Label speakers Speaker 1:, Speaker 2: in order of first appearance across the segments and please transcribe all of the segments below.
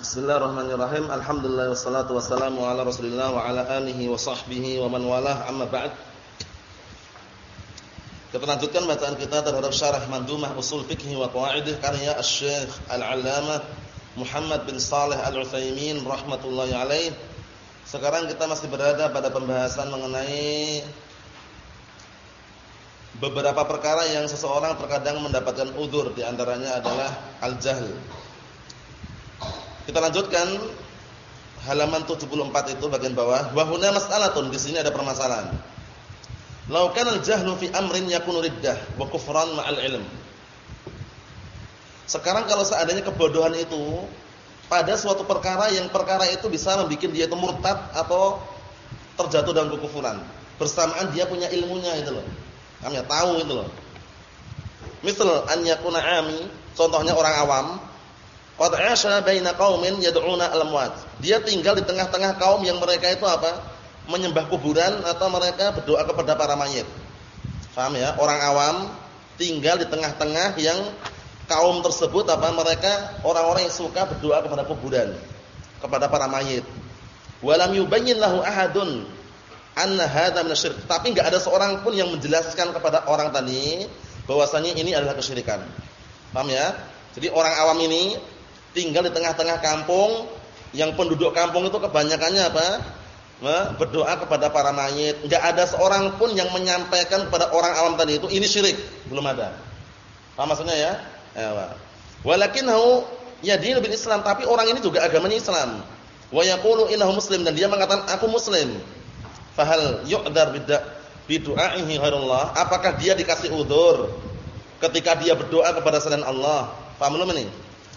Speaker 1: Bismillahirrahmanirrahim. Alhamdulillah wassalatu wassalamu ala Rasulillah wa ala alihi wa sahbihi wa man walah. Amma ba'd. Kita lanjutkan bacaan kita terhadap syarah Mandumah Usul Fiqh wa Qawaidih karya Asy-Syaikh Al-'Allamah Muhammad bin Shalih Al-Utsaimin rahmatullahi alaih. Sekarang kita masih berada pada pembahasan mengenai beberapa perkara yang seseorang terkadang mendapatkan udzur di antaranya adalah al-jahl. Kita lanjutkan halaman 74 itu bagian bawah. Wa huna mas'alatun, di sini ada permasalahan. Lau kana al-jahlu fi amrin yakunu riddah wa kufran ma'al ilm. Sekarang kalau seandainya kebodohan itu pada suatu perkara yang perkara itu bisa membuat dia itu murtad atau terjatuh dalam kekufuran. Bersamaan dia punya ilmunya itu loh. Kami tahu itu loh. Misal an yakuna ami, contohnya orang awam, qad 'asha baina qaumin yad'una al-amwat. Dia tinggal di tengah-tengah kaum yang mereka itu apa? Menyembah kuburan atau mereka berdoa kepada para mayit. Paham ya? Orang awam tinggal di tengah-tengah yang kaum tersebut apa mereka orang-orang yang suka berdoa kepada kuburan, kepada para mayit. Walam yubayyin lahu ahadun anna hadza minasyirk. Tapi enggak ada seorang pun yang menjelaskan kepada orang tadi bahwasanya ini adalah kesyirikan. Paham ya? Jadi orang awam ini tinggal di tengah-tengah kampung yang penduduk kampung itu kebanyakannya apa? berdoa kepada para mayit. Enggak ada seorang pun yang menyampaikan kepada orang awam tadi itu ini syirik, belum ada. Paham maksudnya ya? Ya, Walakinnahu yadinu bil Islam, tapi orang ini juga agamanya Islam. Wa yaqulu innahu muslim dan dia mengatakan aku muslim. Fahal yu'dar bidu'aihi ghairullah? Apakah dia dikasih udzur ketika dia berdoa kepada selain Allah? Paham belum ini?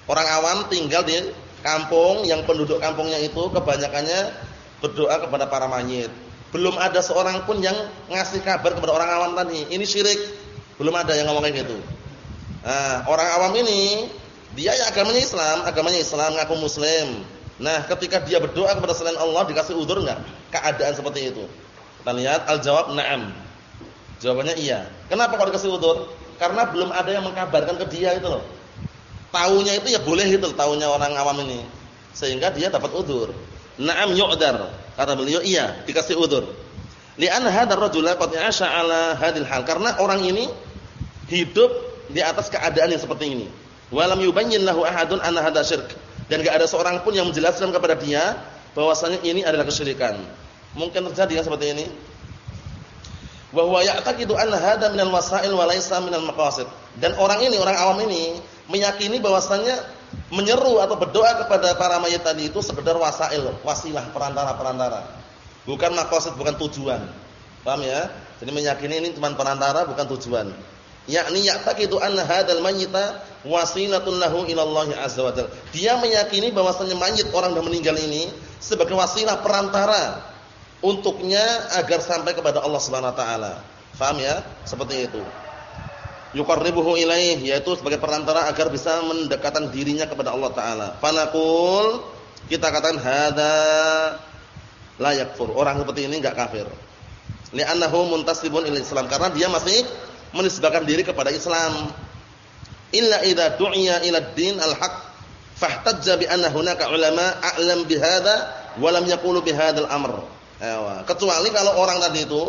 Speaker 1: Orang awam tinggal di kampung yang penduduk kampungnya itu kebanyakannya berdoa kepada para mayit. Belum ada seorang pun yang ngasih kabar kepada orang awam tadi, ini syirik. Belum ada yang ngomong kayak gitu. Nah, orang awam ini dia ya agamanya Islam, agamanya Islam ngaku muslim. Nah, ketika dia berdoa kepada selain Allah dikasih udzur enggak? Keadaan seperti itu. Kita lihat al-jawab na'am. Jawabannya iya. Kenapa kalau dikasih udzur? Karena belum ada yang mengkabarkan ke dia itu loh. Taunya itu ya boleh itu taunya orang awam ini. Sehingga dia dapat udzur. Na'am yu'dar. Kata beliau iya, dikasih udzur. Li'anna hadzal rajula qad 'asha 'ala hadhil hal. Karena orang ini hidup di atas keadaan yang seperti ini. Walam yubayyin lahu ahadun anna hadza syirk. Dan enggak ada seorang pun yang menjelaskan kepada dia bahwasanya ini adalah kesyirikan. Mungkin terjadi yang seperti ini. Wa huwa ya'taqidu anna hadza minal wasail wa laysa minal maqasid. Dan orang ini, orang awam ini meyakini bahwasanya menyeru atau berdoa kepada para mayit tadi itu sekedar wasail, wasilah, perantara-perantara. Bukan maqasid, bukan tujuan. Paham ya? Jadi meyakini ini cuma perantara bukan tujuan yakni ya'taqidu anna hadzal mayyita wasilatun lahu ila Allah azza wa jalla. Dia meyakini bahwasanya mayit orang yang meninggal ini sebagai wasilah perantara untuknya agar sampai kepada Allah Subhanahu wa taala. Faham ya? Seperti itu. Yuqarribuhu ilaih yaitu sebagai perantara agar bisa mendekatkan dirinya kepada Allah taala. Fanaqul kita katakan hadza la yakfur. Orang seperti ini enggak kafir. Li'annahu muntasibun ila Islam karena dia masih menisbahkan diri kepada Islam. Illa idza du'iya ila ad-din al-haq fahtajja bi anna hunaka ulama a'lam bi hadza wa lam yaqulu bi hadzal amr. Kecuali kalau orang tadi itu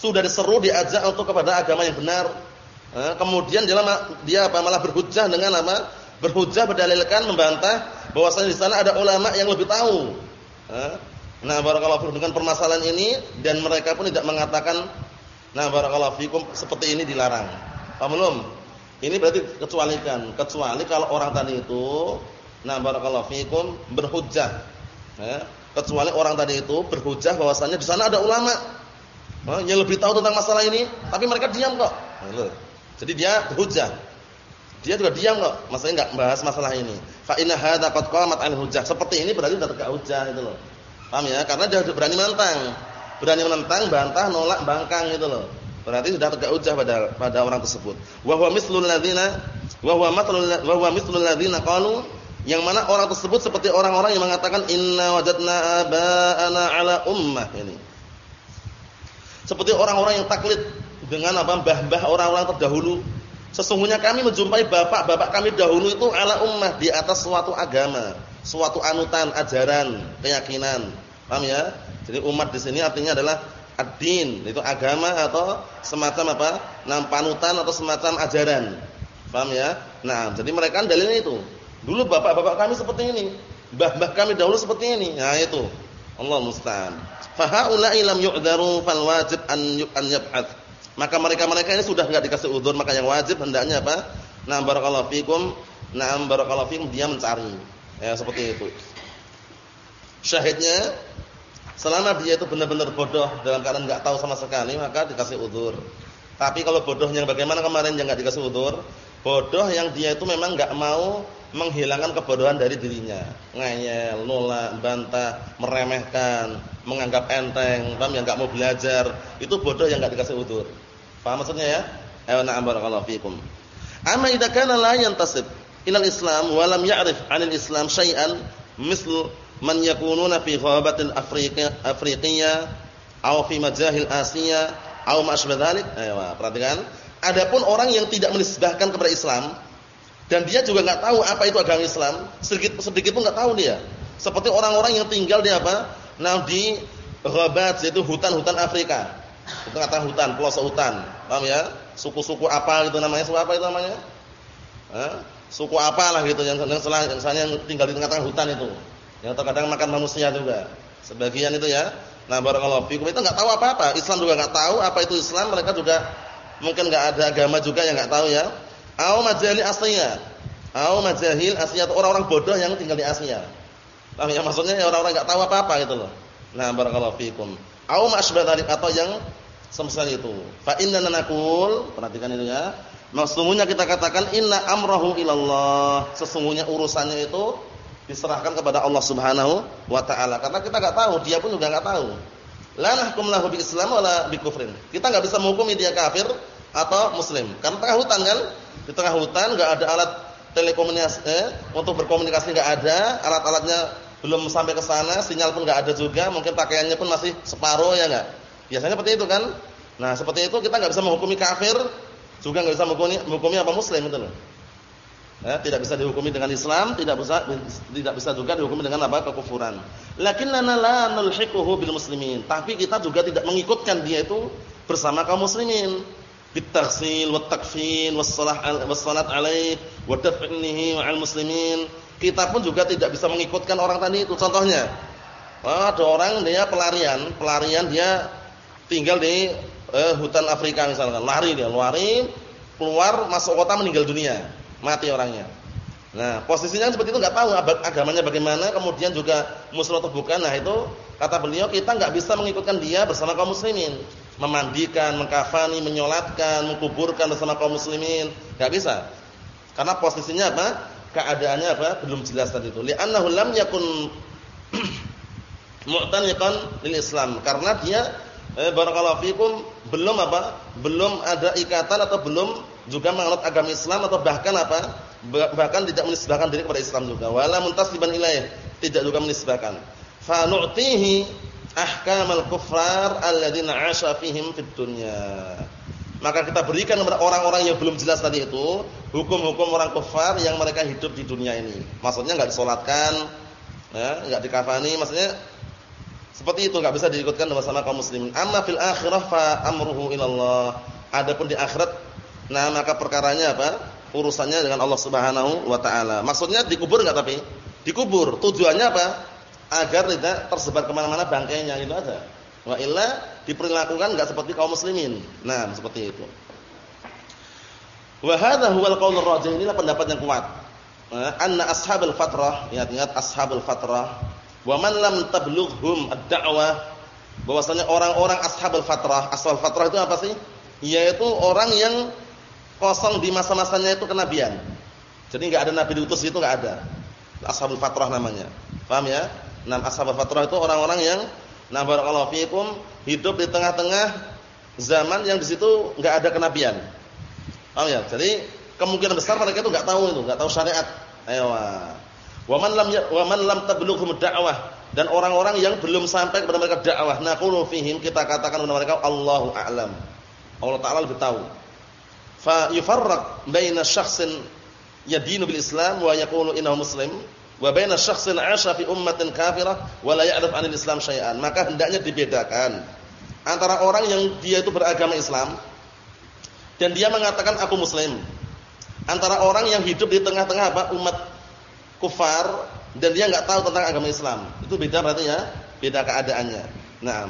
Speaker 1: sudah diseru diajak untuk kepada agama yang benar. kemudian dia dia apa malah berhujjah dengan apa? Berhujjah berdalilkan membantah bahwasanya di sana ada ulama yang lebih tahu. Nah, barakallahu dengan permasalahan ini dan mereka pun tidak mengatakan Nah, barakallahu fikum seperti ini dilarang. Paham belum? Ini berarti kecualikan. Kecuali kalau orang tadi itu nah barakallahu fikum berhujjah. Ya, kecuali orang tadi itu berhujjah bahwasanya di sana ada ulama nah, yang lebih tahu tentang masalah ini, tapi mereka diam kok. Nah, Jadi dia berhujjah. Dia juga diam kok, maksudnya enggak bahas masalah ini. Fa inna hadza qad qamat al hujjah. Seperti ini berarti sudah tegak hujjah itu loh. Paham ya? Karena dia berani menantang berani menentang, bantah, nolak, bangkang gitu loh. Berarti sudah tegak hujah pada pada orang tersebut. Wa huwa mislul ladzina wa huwa matlul wa huwa mislul ladzina qalu yang mana orang tersebut seperti orang-orang yang mengatakan inna wajadna aba'ana ala ummah ini. Seperti orang-orang yang taklid dengan apa mbah-mbah orang-orang terdahulu Sesungguhnya kami menjumpai bapak-bapak kami dahulu itu ala ummah di atas suatu agama, suatu anutan, ajaran, keyakinan. Paham ya? Jadi umat di sini artinya adalah ad-din, itu agama atau semacam apa? Nam panutan atau semacam ajaran. Paham ya? Nah, jadi mereka dalilnya itu. Dulu bapak-bapak kami seperti ini, mbah-mbah kami dahulu seperti ini. Nah, itu. Allah musta'an. Fa haula'i lam yu'dharu fal wajib an an yab'ats. Maka mereka-mereka ini sudah enggak dikasih udzur, maka yang wajib hendaknya apa? Nah, barakallahu fikum. Nah, barakallahu fikum dia mencari. Ya, seperti itu. Syahidnya selama dia itu benar-benar bodoh dalam keadaan enggak tahu sama sekali, maka dikasih udzur. Tapi kalau bodohnya bagaimana kemarin yang enggak dikasih udzur? Bodoh yang dia itu memang enggak mau menghilangkan kebodohan dari dirinya. Ngeyel, nolak, bantah, meremehkan, menganggap enteng, paham yang enggak mau belajar, itu bodoh yang enggak dikasih udzur. Paham maksudnya ya? Ayo na'am barakallahu fikum. Amma idza kana la yantasib ila al-Islam wa lam ya'rif 'anil Islam syai'an misl man yakununa fi ghabatil Afrika Afriqiyya aw fi majahil Asia aw ma asbah dzalik. Ayo perhatikan. Adapun orang yang tidak menisbahkan kepada Islam dan dia juga nggak tahu apa itu agama Islam, sedikit sedikit pun nggak tahu dia. Seperti orang-orang yang tinggal di apa? Nah di ghabat yaitu hutan-hutan Afrika. Itu kata hutan, pelosok hutan. Paham ya? Suku-suku apa gitu namanya? Suku apa itu namanya? Hah? Suku apalah gitu yang yang misalnya yang tinggal di tengah-tengah hutan itu. Yang terkadang makan manusia juga. Sebagian itu ya. Nah, barakallahu fikum itu enggak tahu apa-apa. Islam juga enggak tahu apa itu Islam, mereka juga mungkin enggak ada agama juga yang enggak tahu ya. Au majahil Asia. Au majahil Asia orang-orang bodoh yang tinggal di Asia. Paham ya maksudnya ya orang-orang enggak tahu apa-apa gitu loh. Nah, barakallahu fikum. Au masbah atau yang semisal itu. Fa inna naqul, perhatikan itu ya. Maksudnya kita katakan inna amrahu ilallah. Sesungguhnya urusannya itu diserahkan kepada Allah Subhanahu wa taala. Karena kita enggak tahu, dia pun juga enggak tahu. La nahkum lahu bi Islam wala bi kufrin. Kita enggak bisa menghukumi dia kafir atau muslim. Karena tengah hutan kan? Di tengah hutan enggak ada alat telekomunikasi eh, untuk berkomunikasi enggak ada, alat-alatnya belum sampai ke sana, sinyal pun enggak ada juga, mungkin pakaiannya pun masih separuh ya enggak? Biasanya seperti itu kan? Nah, seperti itu kita enggak bisa menghukumi kafir, juga enggak bisa menghukumi, menghukumi apa muslim itu loh. Ya, tidak bisa dihukumi dengan Islam, tidak bisa tidak bisa juga dihukumi dengan apa? kekufuran. Lakinnana la nulhiquhu bil muslimin. Tapi kita juga tidak mengikutkan dia itu bersama kaum muslimin bitaghsil wat takfin was salah was salat alaih wa dafnihi ma'al muslimin. Kita pun juga tidak bisa mengikutkan orang tadi itu. Contohnya, ada orang dia pelarian, pelarian dia tinggal di eh, hutan Afrika misalkan, lari dia, lari keluar masuk kota meninggal dunia, mati orangnya. Nah, posisinya seperti itu nggak tahu agamanya bagaimana, kemudian juga muslim atau bukan. Nah, itu kata beliau kita nggak bisa mengikutkan dia bersama kaum muslimin memandikan, mengkafani, menyolatkan, mengkuburkan bersama kaum muslimin. Enggak bisa. Karena posisinya apa? Keadaannya apa? Belum jelas tadi itu. Li'annahu lam yakun mu'taniqan lil Islam. Karena dia eh, barakallahu fikum belum apa? Belum ada ikatan atau belum juga menganut agama Islam atau bahkan apa? Bahkan tidak menisbahkan diri kepada Islam juga. Wala muntasliban ilaih, tidak juga menisbahkan. Fa nu'tihi ahkamal kufar alladzina 'asha fihim fid. Maka kita berikan kepada orang-orang yang belum jelas tadi itu hukum-hukum orang kafir yang mereka hidup di dunia ini. Maksudnya enggak disolatkan, ya, dikafani, maksudnya seperti itu enggak bisa diikutkan bersama kaum muslimin. Amma fil akhirah fa amruhu ilallah. Adapun di akhirat nah maka perkaranya apa? Urusannya dengan Allah Subhanahu wa taala. Maksudnya dikubur enggak tapi? Dikubur. Tujuannya apa? Agar tidak tersebar ke mana-mana bangkainya itu aja. Wa illa diperlakukan enggak seperti kaum muslimin. Nah, seperti itu. Wa hadha huwal qaulur rajih inilah pendapat yang kuat. Nah, anna ashabul fatrah, ingat-ingat ashabul fatrah, wa man lam tablughum ad-da'wah, bahwasanya orang-orang ashabul fatrah, ashabul fatrah itu apa sih? Yaitu orang yang kosong di masa-masanya itu kenabian. Jadi enggak ada nabi diutus itu enggak ada. Ashabul fatrah namanya. Paham ya? Nah, ashabul fatrah itu orang-orang yang nah barakallahu fiikum hidup di tengah-tengah zaman yang di situ enggak ada kenabian. Paham ya? Jadi kemungkinan besar mereka itu enggak tahu itu, enggak tahu syariat. Ayo. Wa man lam ya, wa man lam tablughum da'wah dan orang-orang yang belum sampai kepada mereka dakwah naqulu fihim kita katakan kepada mereka Allahu a'lam. Allah taala lebih tahu. fa yufarraq baina syakhsin yadinu bil Islam wa yaqulu innahu muslim wa baina syakhsin 'asha fi ummatin kafirah wa la ya'rif 'anil Islam syai'an. Maka hendaknya dibedakan antara orang yang dia itu beragama Islam dan dia mengatakan aku muslim. Antara orang yang hidup di tengah-tengah apa umat kufar dan dia enggak tahu tentang agama Islam. Itu beda berarti ya, beda keadaannya. Nah,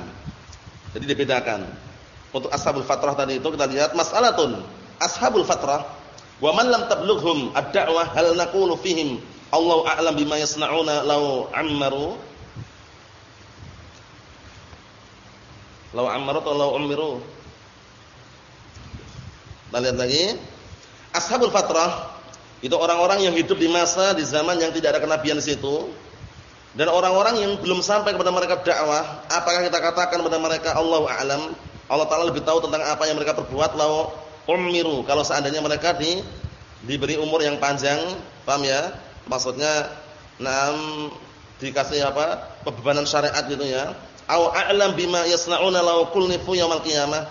Speaker 1: jadi dibedakan. Untuk ashabul fatrah tadi itu kita lihat mas'alatun. Ashabul fatrah wa man lam tablughum ad-da'wah hal naqulu fihim Allahu a'lam bima yasna'una law ammaru Law ammaru atau law umiru Kita lihat lagi Ashabul fatrah itu orang-orang yang hidup di masa di zaman yang tidak ada kenabian di situ dan orang-orang yang belum sampai kepada mereka dakwah, apakah kita katakan kepada mereka Allahu a'lam? Allah taala lebih tahu tentang apa yang mereka perbuat lau umiru. Kalau seandainya mereka di diberi umur yang panjang, paham ya? Maksudnya nam dikasih apa? Pembebanan syariat gitu ya. Au a'lam bima yasnauna lau kulnifu yaumil qiyamah.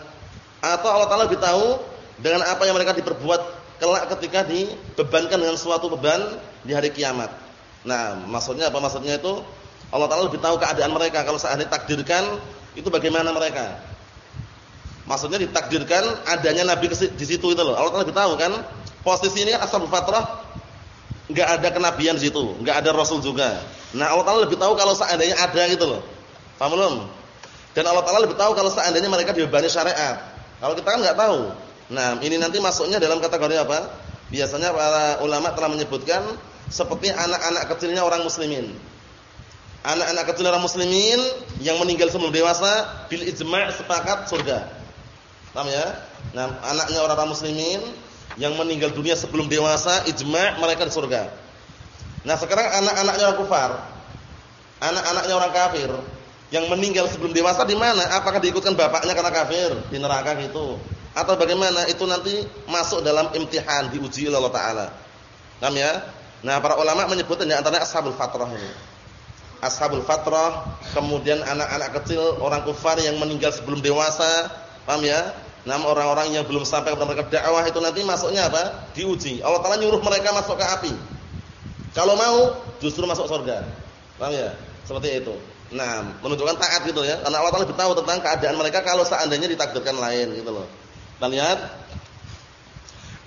Speaker 1: Atau Allah taala lebih tahu dengan apa yang mereka diperbuat kelak ketika dibebankan dengan suatu beban di hari kiamat. Nah, maksudnya apa? Maksudnya itu Allah Taala lebih tahu keadaan mereka kalau seandainya takdirkan itu bagaimana mereka. Maksudnya ditakdirkan adanya nabi di situ itu loh. Allah Taala lebih tahu kan. Posisi ini kan ashabul fatrah enggak ada kenabian di situ, enggak ada rasul juga. Nah, Allah Taala lebih tahu kalau seandainya ada gitu loh. Paham belum? Dan Allah Taala lebih tahu kalau seandainya mereka dibebani syariat. Kalau kita kan enggak tahu. Nah, ini nanti masuknya dalam kategori apa? Biasanya para ulama telah menyebutkan seperti anak-anak kecilnya orang muslimin. Anak-anak kecil orang muslimin yang meninggal sebelum dewasa bil ijma' sepakat surga. Paham ya? Nah, anaknya orang-orang muslimin yang meninggal dunia sebelum dewasa ijma' mereka di surga. Nah, sekarang anak-anaknya orang kufar, anak-anaknya orang kafir yang meninggal sebelum dewasa di mana? Apakah diikutkan bapaknya karena kafir di neraka gitu? Atau bagaimana? Itu nanti masuk dalam imtihan diuji oleh Allah taala. Paham ya? Nah, para ulama menyebutnya di antaranya ashabul fatrah ini. Ashabul fatrah, kemudian anak-anak kecil orang kufar yang meninggal sebelum dewasa, paham ya? Nama orang-orang yang belum sampai kepada mereka dakwah itu nanti masuknya apa? Diuji. Allah Taala nyuruh mereka masuk ke api. Kalau mau justru masuk surga. Paham ya? Seperti itu. Nah, menunjukkan taat gitu ya. Karena Allah Taala tahu tentang keadaan mereka kalau seandainya ditakdirkan lain gitu loh. Kita lihat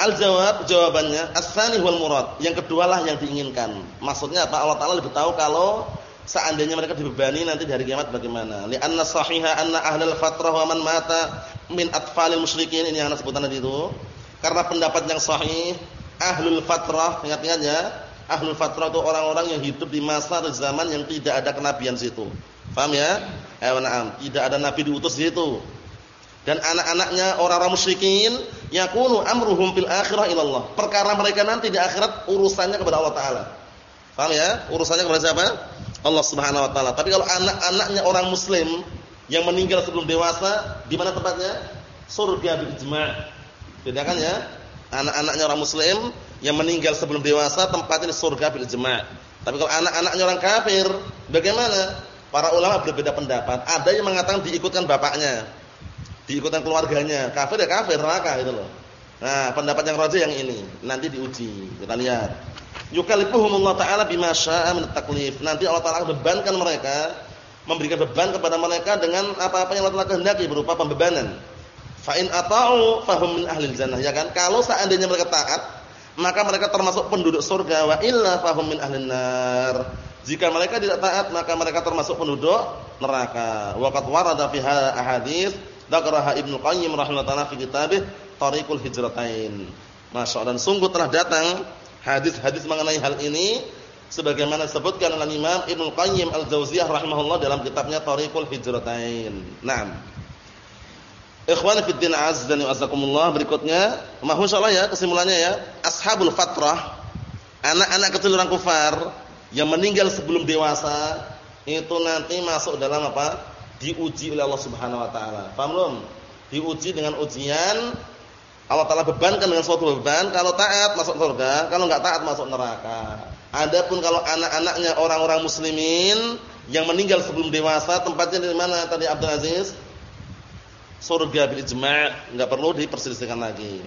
Speaker 1: Al-jawab jawabannya as-tsani wal murad. Yang kedua lah yang diinginkan. Maksudnya apa? Allah Taala lebih tahu kalau seandainya mereka dibebani nanti hari kiamat bagaimana. Li'anna sahiha anna ahlal fatrah wa man mata min atfalil musyrikin ini yang sebutan tadi itu. Karena pendapat yang sahih ahlul fatrah, ingat-ingat ya. Ahlul fatrah itu orang-orang yang hidup di masa atau zaman yang tidak ada kenabian situ. Paham ya? Eh, na'am. Tidak ada nabi diutus di situ dan anak-anaknya orang-orang musyrikin yakunu amruhum fil akhirah ilallah. Perkara mereka nanti di akhirat urusannya kepada Allah taala. Paham ya? Urusannya kepada siapa? Allah Subhanahu wa taala. Tapi kalau anak-anaknya orang muslim yang meninggal sebelum dewasa, di mana tempatnya? Surga bil ijma'. Bedakan ya? Anak-anaknya orang muslim yang meninggal sebelum dewasa tempatnya di surga bil ijma'. Tapi kalau anak-anaknya orang kafir, bagaimana? Para ulama berbeda pendapat. Ada yang mengatakan diikutkan bapaknya diikutan keluarganya. Kafir ya kafir neraka itu loh. Nah, pendapat yang rajih yang ini. Nanti diuji. Kita lihat. Yukallifuhumullah taala bima syaa'a min taklif. Nanti Allah taala bebankan mereka, memberikan beban kepada mereka dengan apa-apa yang Allah taala kehendaki berupa pembebanan. Fa in ata'u fahum min ahli jannah, ya kan? Kalau seandainya mereka taat, maka mereka termasuk penduduk surga wa illa fahum min ahli nar. Jika mereka tidak taat, maka mereka termasuk penduduk neraka. Waqad warada fi hadits Dzakaraha Ibnu Qayyim rahimahullah fi kitabih Tariqul Hijratain. Masya dan sungguh telah datang hadis-hadis mengenai hal ini sebagaimana disebutkan oleh Imam Ibnu Qayyim Al-Jauziyah rahimahullah dalam kitabnya Tariqul Hijratain. Naam. Ikhwan fi din azza wa azakumullah berikutnya, masyaallah ya kesimpulannya ya, ashabul fatrah, anak-anak kecil orang kufar yang meninggal sebelum dewasa itu nanti masuk dalam apa? diuji oleh Allah Subhanahu wa taala. Paham belum? Diuji dengan ujian Allah taala bebankan dengan suatu beban, kalau taat masuk surga, kalau enggak taat masuk neraka. Adapun kalau anak-anaknya orang-orang muslimin yang meninggal sebelum dewasa, tempatnya di mana tadi Abdul Aziz? Surga bil ijma', enggak perlu diperselisihkan lagi.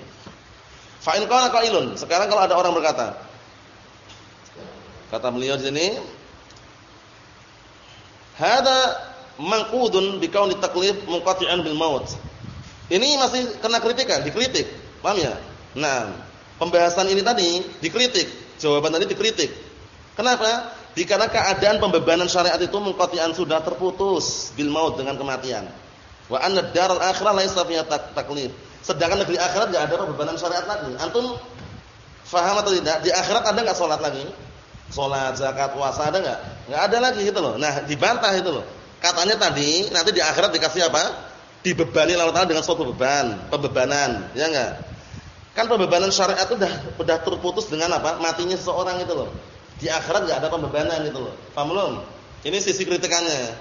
Speaker 1: Fa in qala qailun, sekarang kalau ada orang berkata, kata beliau di sini, hada manqudun bi kauni taklif munqati'an bil maut. Ini masih kena kritikan, dikritik. Paham ya? Nah, pembahasan ini tadi dikritik, jawaban tadi dikritik. Kenapa? Dikarenakan keadaan pembebanan syariat itu munqati'an sudah terputus bil maut dengan kematian. Wa anna daral akhirah laisa fiha taklif. Sedangkan negeri akhirat enggak ada pembebanan syariat lagi. Antum faham atau tidak? Di akhirat ada enggak salat lagi? Salat, zakat, puasa ada enggak? Enggak ada lagi gitu loh. Nah, dibantah itu loh. Katanya tadi nanti di akhirat dikasih apa? Dibebani Allah Taala dengan suatu beban, pembebanan, ya enggak? Kan pembebanan syariat itu sudah sudah terputus dengan apa? Matinya seseorang itu loh. Di akhirat enggak ada pembebanan itu loh. Paham belum? Ini sisi kritikannya.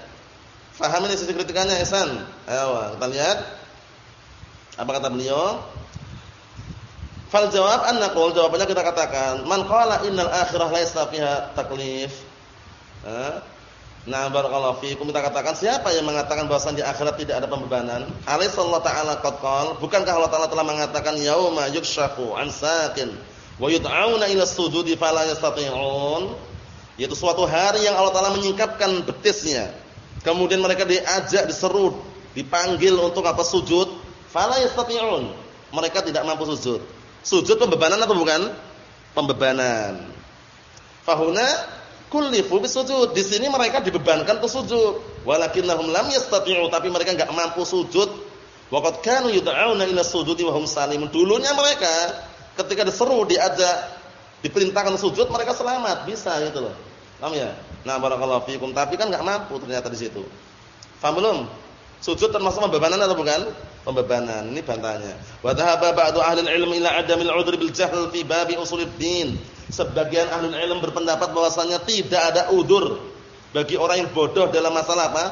Speaker 1: Faham ini sisi kritikannya, Ihsan? Ayo, kita lihat. Apa kata beliau? Fal jawab an naqul jawabannya kita katakan man qala innal akhirah laisa fiha taklif. Nah, barakallahu fiikum kita katakan siapa yang mengatakan bahwa di akhirat tidak ada pembebanan? Alaihissallahu taala qad qala, bukankah Allah taala telah mengatakan yauma yukshafu an sakin wa yud'auna ila sujudi fala yastati'un? Yaitu suatu hari yang Allah taala menyingkapkan betisnya. Kemudian mereka diajak, diseru, dipanggil untuk apa sujud Fala yastati'un. Mereka tidak mampu sujud. Sujud pembebanan atau bukan? Pembebanan. Fahuna kullifu bisujud. Di sini mereka dibebankan untuk sujud. Walakinnahum lam yastati'u, tapi mereka enggak mampu sujud. Waqad kanu yud'auna ila sujudi wa hum salimun. Dulunya mereka ketika diseru, diajak, diperintahkan sujud, mereka selamat, bisa gitu loh. Paham ya? Nah, barakallahu fikum, tapi kan enggak mampu ternyata di situ. Paham belum? Sujud termasuk pembebanan atau bukan? Pembebanan. Ini bantahnya. Wa dhahaba ba'du ahli al-'ilm ila 'adamil 'udhr bil jahl fi babi usuluddin. Sebagian ahli ilm berpendapat bahwasanya tidak ada udur bagi orang yang bodoh dalam masalah apa?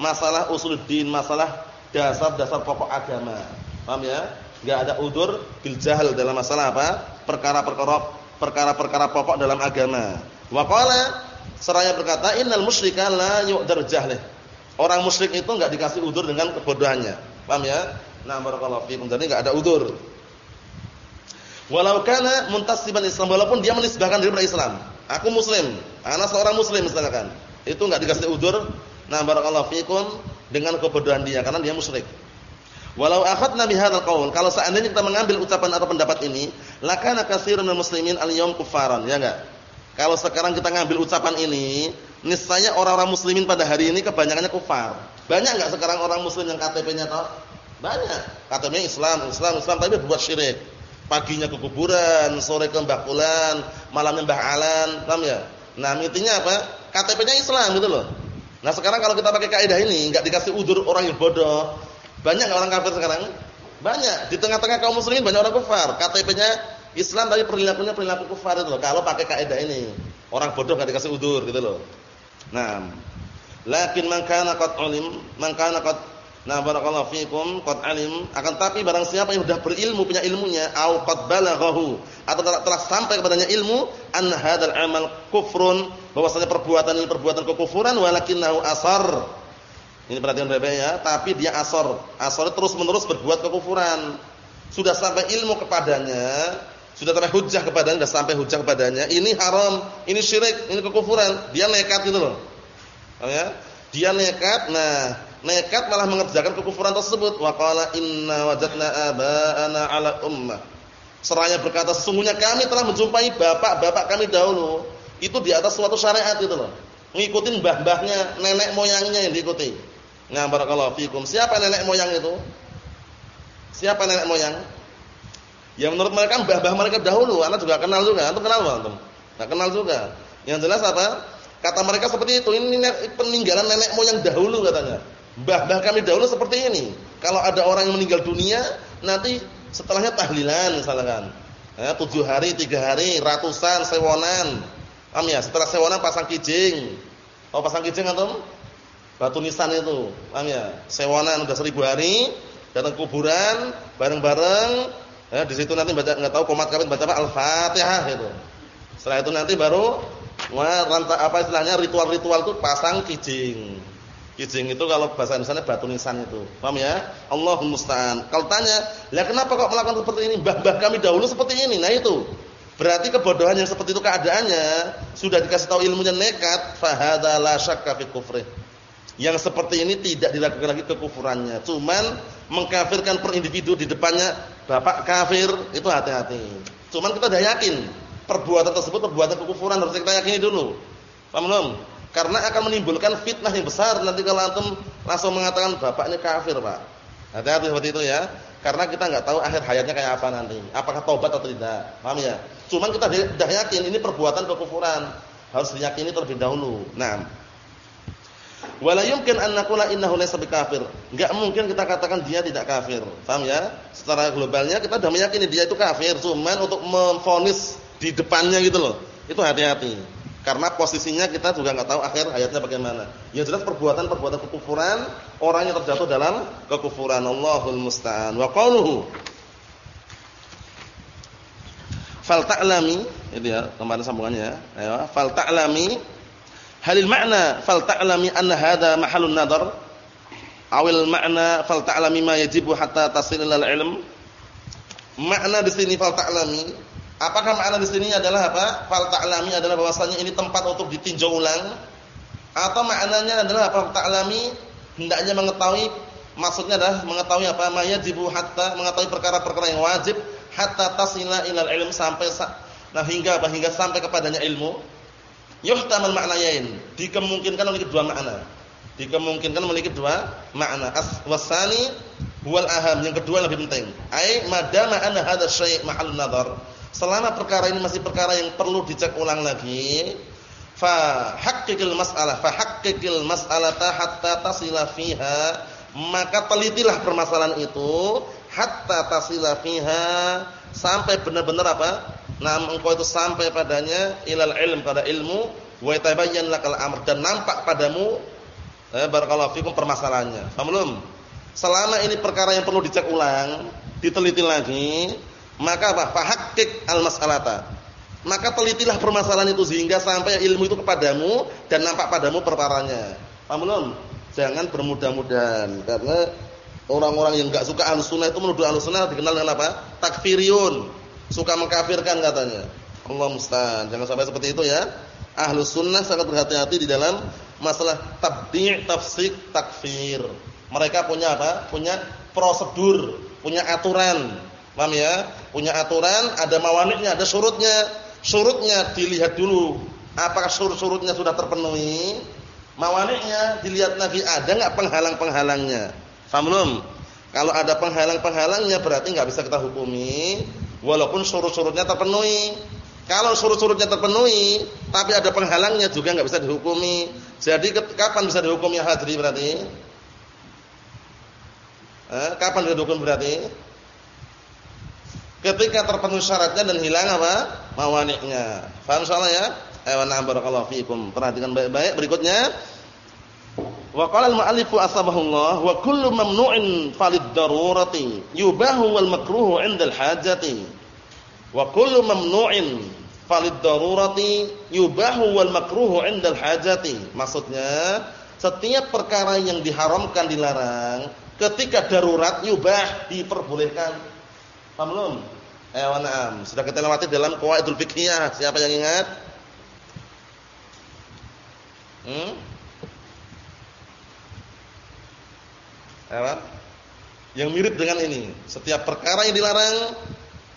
Speaker 1: Masalah usuluddin, masalah dasar-dasar pokok agama. Paham ya? Enggak ada udur bil jahl dalam masalah apa? Perkara-perkara perkara-perkara pokok dalam agama. Wa qala seraya berkata innal musyrika la yu'dar jahlih Orang musyrik itu enggak dikasih udur dengan kebodohannya. Paham ya? Nah, barakallahu fiikum. Jadi enggak ada udur. Walau kana muntasiban Islam walaupun dia menisbahkan diri kepada Islam. Aku muslim, anak seorang muslim misalkan. Itu enggak dikasih udur. Nah, barakallahu fiikum dengan kebodohan dia karena dia musyrik. Walau akhadna bihadzal qaul, kalau seandainya kita mengambil ucapan atau pendapat ini, lakana katsirun minal muslimin al-yaum kufaran, ya enggak? Kalau sekarang kita ngambil ucapan ini, niscaya orang-orang muslimin pada hari ini kebanyakannya kufar. Banyak enggak sekarang orang muslim yang KTP-nya tahu? Banyak. KTP-nya Islam, Islam, Islam tapi buat syirik. Paginya ke kuburan, sore ke Mbah Fulan, malamnya Mbah Alan, paham ya? Nah, intinya apa? KTP-nya Islam gitu loh. Nah, sekarang kalau kita pakai kaidah ini, enggak dikasih udur orang yang bodoh. Banyak orang kafir sekarang? Banyak. Di tengah-tengah kaum muslimin banyak orang kafir. KTP-nya Islam tapi perilakunya perilaku kafir itu loh. Kalau pakai kaidah ini, orang bodoh enggak dikasih udur gitu loh. Nah, lakin man kana qad alim, man kana qad Nah barakallahu fikum qad alim akan tapi barang siapa yang sudah berilmu punya ilmunya au qad balaghahu atau telah, sampai kepadanya ilmu an hadzal amal kufrun bahwasanya perbuatan ini perbuatan kekufuran walakinnahu asar ini perhatian baik ya tapi dia asar asar terus-menerus berbuat kekufuran sudah sampai ilmu kepadanya sudah sampai hujah kepadanya, sudah sampai hujah kepadanya, ini haram, ini syirik, ini kekufuran. Dia nekat gitu loh. ya? Dia nekat, nah, nekat malah mengerjakan kekufuran tersebut. Wa qala inna wajadna aba'ana 'ala ummah. Seraya berkata, sesungguhnya kami telah menjumpai bapak-bapak kami dahulu itu di atas suatu syariat gitu loh. Ngikutin mbah-mbahnya, nenek moyangnya yang diikuti. Nah, barakallahu fikum. Siapa nenek moyang itu? Siapa nenek moyang? Yang menurut mereka mbah-mbah mereka dahulu, anak juga kenal juga. Antum kenal antum? Enggak kenal juga. Yang jelas apa? Kata mereka seperti itu. Ini peninggalan nenek moyang dahulu katanya. Mbah-mbah kami dahulu seperti ini. Kalau ada orang yang meninggal dunia, nanti setelahnya tahlilan misalkan. Ya, tujuh hari, tiga hari, ratusan, sewonan. Am ya, setelah sewonan pasang kijing. Oh pasang kijing antum? Batu nisan itu. Paham ya? Sewonan udah seribu hari, datang kuburan, bareng-bareng, Ya, di situ nanti baca enggak tahu komat kafir baca apa Al-Fatihah gitu. Setelah itu nanti baru wah apa istilahnya ritual-ritual itu pasang kijing. Kijing itu kalau bahasa Indonesia batu nisan itu. Paham ya? Allahumma musta'an. Kalau tanya, "Lah kenapa kok melakukan seperti ini? Mbah-mbah kami dahulu seperti ini." Nah itu. Berarti kebodohan yang seperti itu keadaannya sudah dikasih tahu ilmunya nekat, fahadza la syakka fi kufrih. Yang seperti ini tidak dilakukan lagi kekufurannya. Cuman mengkafirkan per individu di depannya bapak kafir itu hati-hati. Cuman kita sudah yakin perbuatan tersebut perbuatan kekufuran harus kita yakini dulu. Paham belum? Karena akan menimbulkan fitnah yang besar nanti kalau antum langsung mengatakan bapak ini kafir, Pak. Hati-hati seperti itu ya. Karena kita nggak tahu akhir hayatnya kayak apa nanti. Apakah taubat atau tidak. Paham ya? Cuman kita sudah yakin ini perbuatan kekufuran. Harus diyakini terlebih dahulu. Nah, wala yumkin an naqula innahu laysa bikafir. Enggak mungkin kita katakan dia tidak kafir. Paham ya? Secara globalnya kita sudah meyakini dia itu kafir, cuman untuk memfonis di depannya gitu loh. Itu hati-hati. Karena posisinya kita juga nggak tahu akhir hayatnya bagaimana. Yang jelas perbuatan-perbuatan kekufuran, orang yang terjatuh dalam kekufuran. Allahul musta'an. Wa qauluhu Fal ta'lami, itu ya, kemarin sambungannya. Ayo, fal ta'lami halil ma'na fal ta'lami anna hadha mahallun nadar awil ma'na fal ta'lami ma yajibu hatta tasil ilal ilm. Makna di sini fal ta'lami Apakah makna di sini adalah apa? Fal ta'lami adalah bahwasanya ini tempat untuk ditinjau ulang atau maknanya adalah apa? Ta'lami hendaknya mengetahui maksudnya adalah mengetahui apa? Mayajibu hatta mengetahui perkara-perkara yang wajib hatta tasila ilal ilm sampai nah hingga apa? Hingga sampai kepadanya ilmu. Yuhtamal maknayain. Dikemungkinkan memiliki dua makna. Dikemungkinkan memiliki dua makna. As wasani huwal aham. Yang kedua lebih penting. Ai madama anna hadha syai' mahallun nadhar Selama perkara ini masih perkara yang perlu dicek ulang lagi, fa mas'alah, fa haqqiqil mas'alata hatta tasila fiha, maka telitilah permasalahan itu hatta tasila sampai benar-benar apa? Nah, engkau itu sampai padanya ilal ilm pada ilmu wa tabayyan lakal amr dan nampak padamu eh, barakallahu fikum permasalahannya. Paham belum? Selama ini perkara yang perlu dicek ulang, diteliti lagi, maka apa? Fahakkik al-mas'alata. Maka telitilah permasalahan itu sehingga sampai ilmu itu kepadamu dan nampak padamu perkaranya. Paham belum? Jangan bermudah-mudahan karena orang-orang yang enggak suka Ahlussunnah itu menuduh Ahlussunnah dikenal dengan apa? Takfiriyun. Suka mengkafirkan katanya. Allah musta'an. Jangan sampai seperti itu ya. Ahlussunnah sangat berhati-hati di dalam masalah tabdi', tafsik, takfir. Mereka punya apa? Punya prosedur, punya aturan Paham ya? Punya aturan, ada mawaniknya, ada surutnya. Surutnya dilihat dulu. Apakah surut-surutnya sudah terpenuhi? Mawaniknya dilihat lagi ada enggak penghalang-penghalangnya. Paham belum? Kalau ada penghalang-penghalangnya berarti enggak bisa kita hukumi walaupun surut-surutnya terpenuhi. Kalau surut-surutnya terpenuhi tapi ada penghalangnya juga enggak bisa dihukumi. Jadi kapan bisa dihukumi hadri berarti? Eh, kapan bisa dihukum berarti? Ketika terpenuhi syaratnya dan hilang apa? mawaniknya. Faham soalnya ya? Ayo na'am barakallahu fiikum. Perhatikan baik-baik berikutnya. Wa qala al-mu'allifu asbahullah wa kullu mamnu'in falid darurati yubahu wal makruhu 'inda al-hajati. Wa kullu mamnu'in falid darurati yubahu wal makruhu 'inda al-hajati. Maksudnya setiap perkara yang diharamkan dilarang ketika darurat yubah diperbolehkan Paham belum? Eh, na'am. Sudah kita lewati dalam qawaidul fiqhiyah. Siapa yang ingat? Hmm? Yang mirip dengan ini. Setiap perkara yang dilarang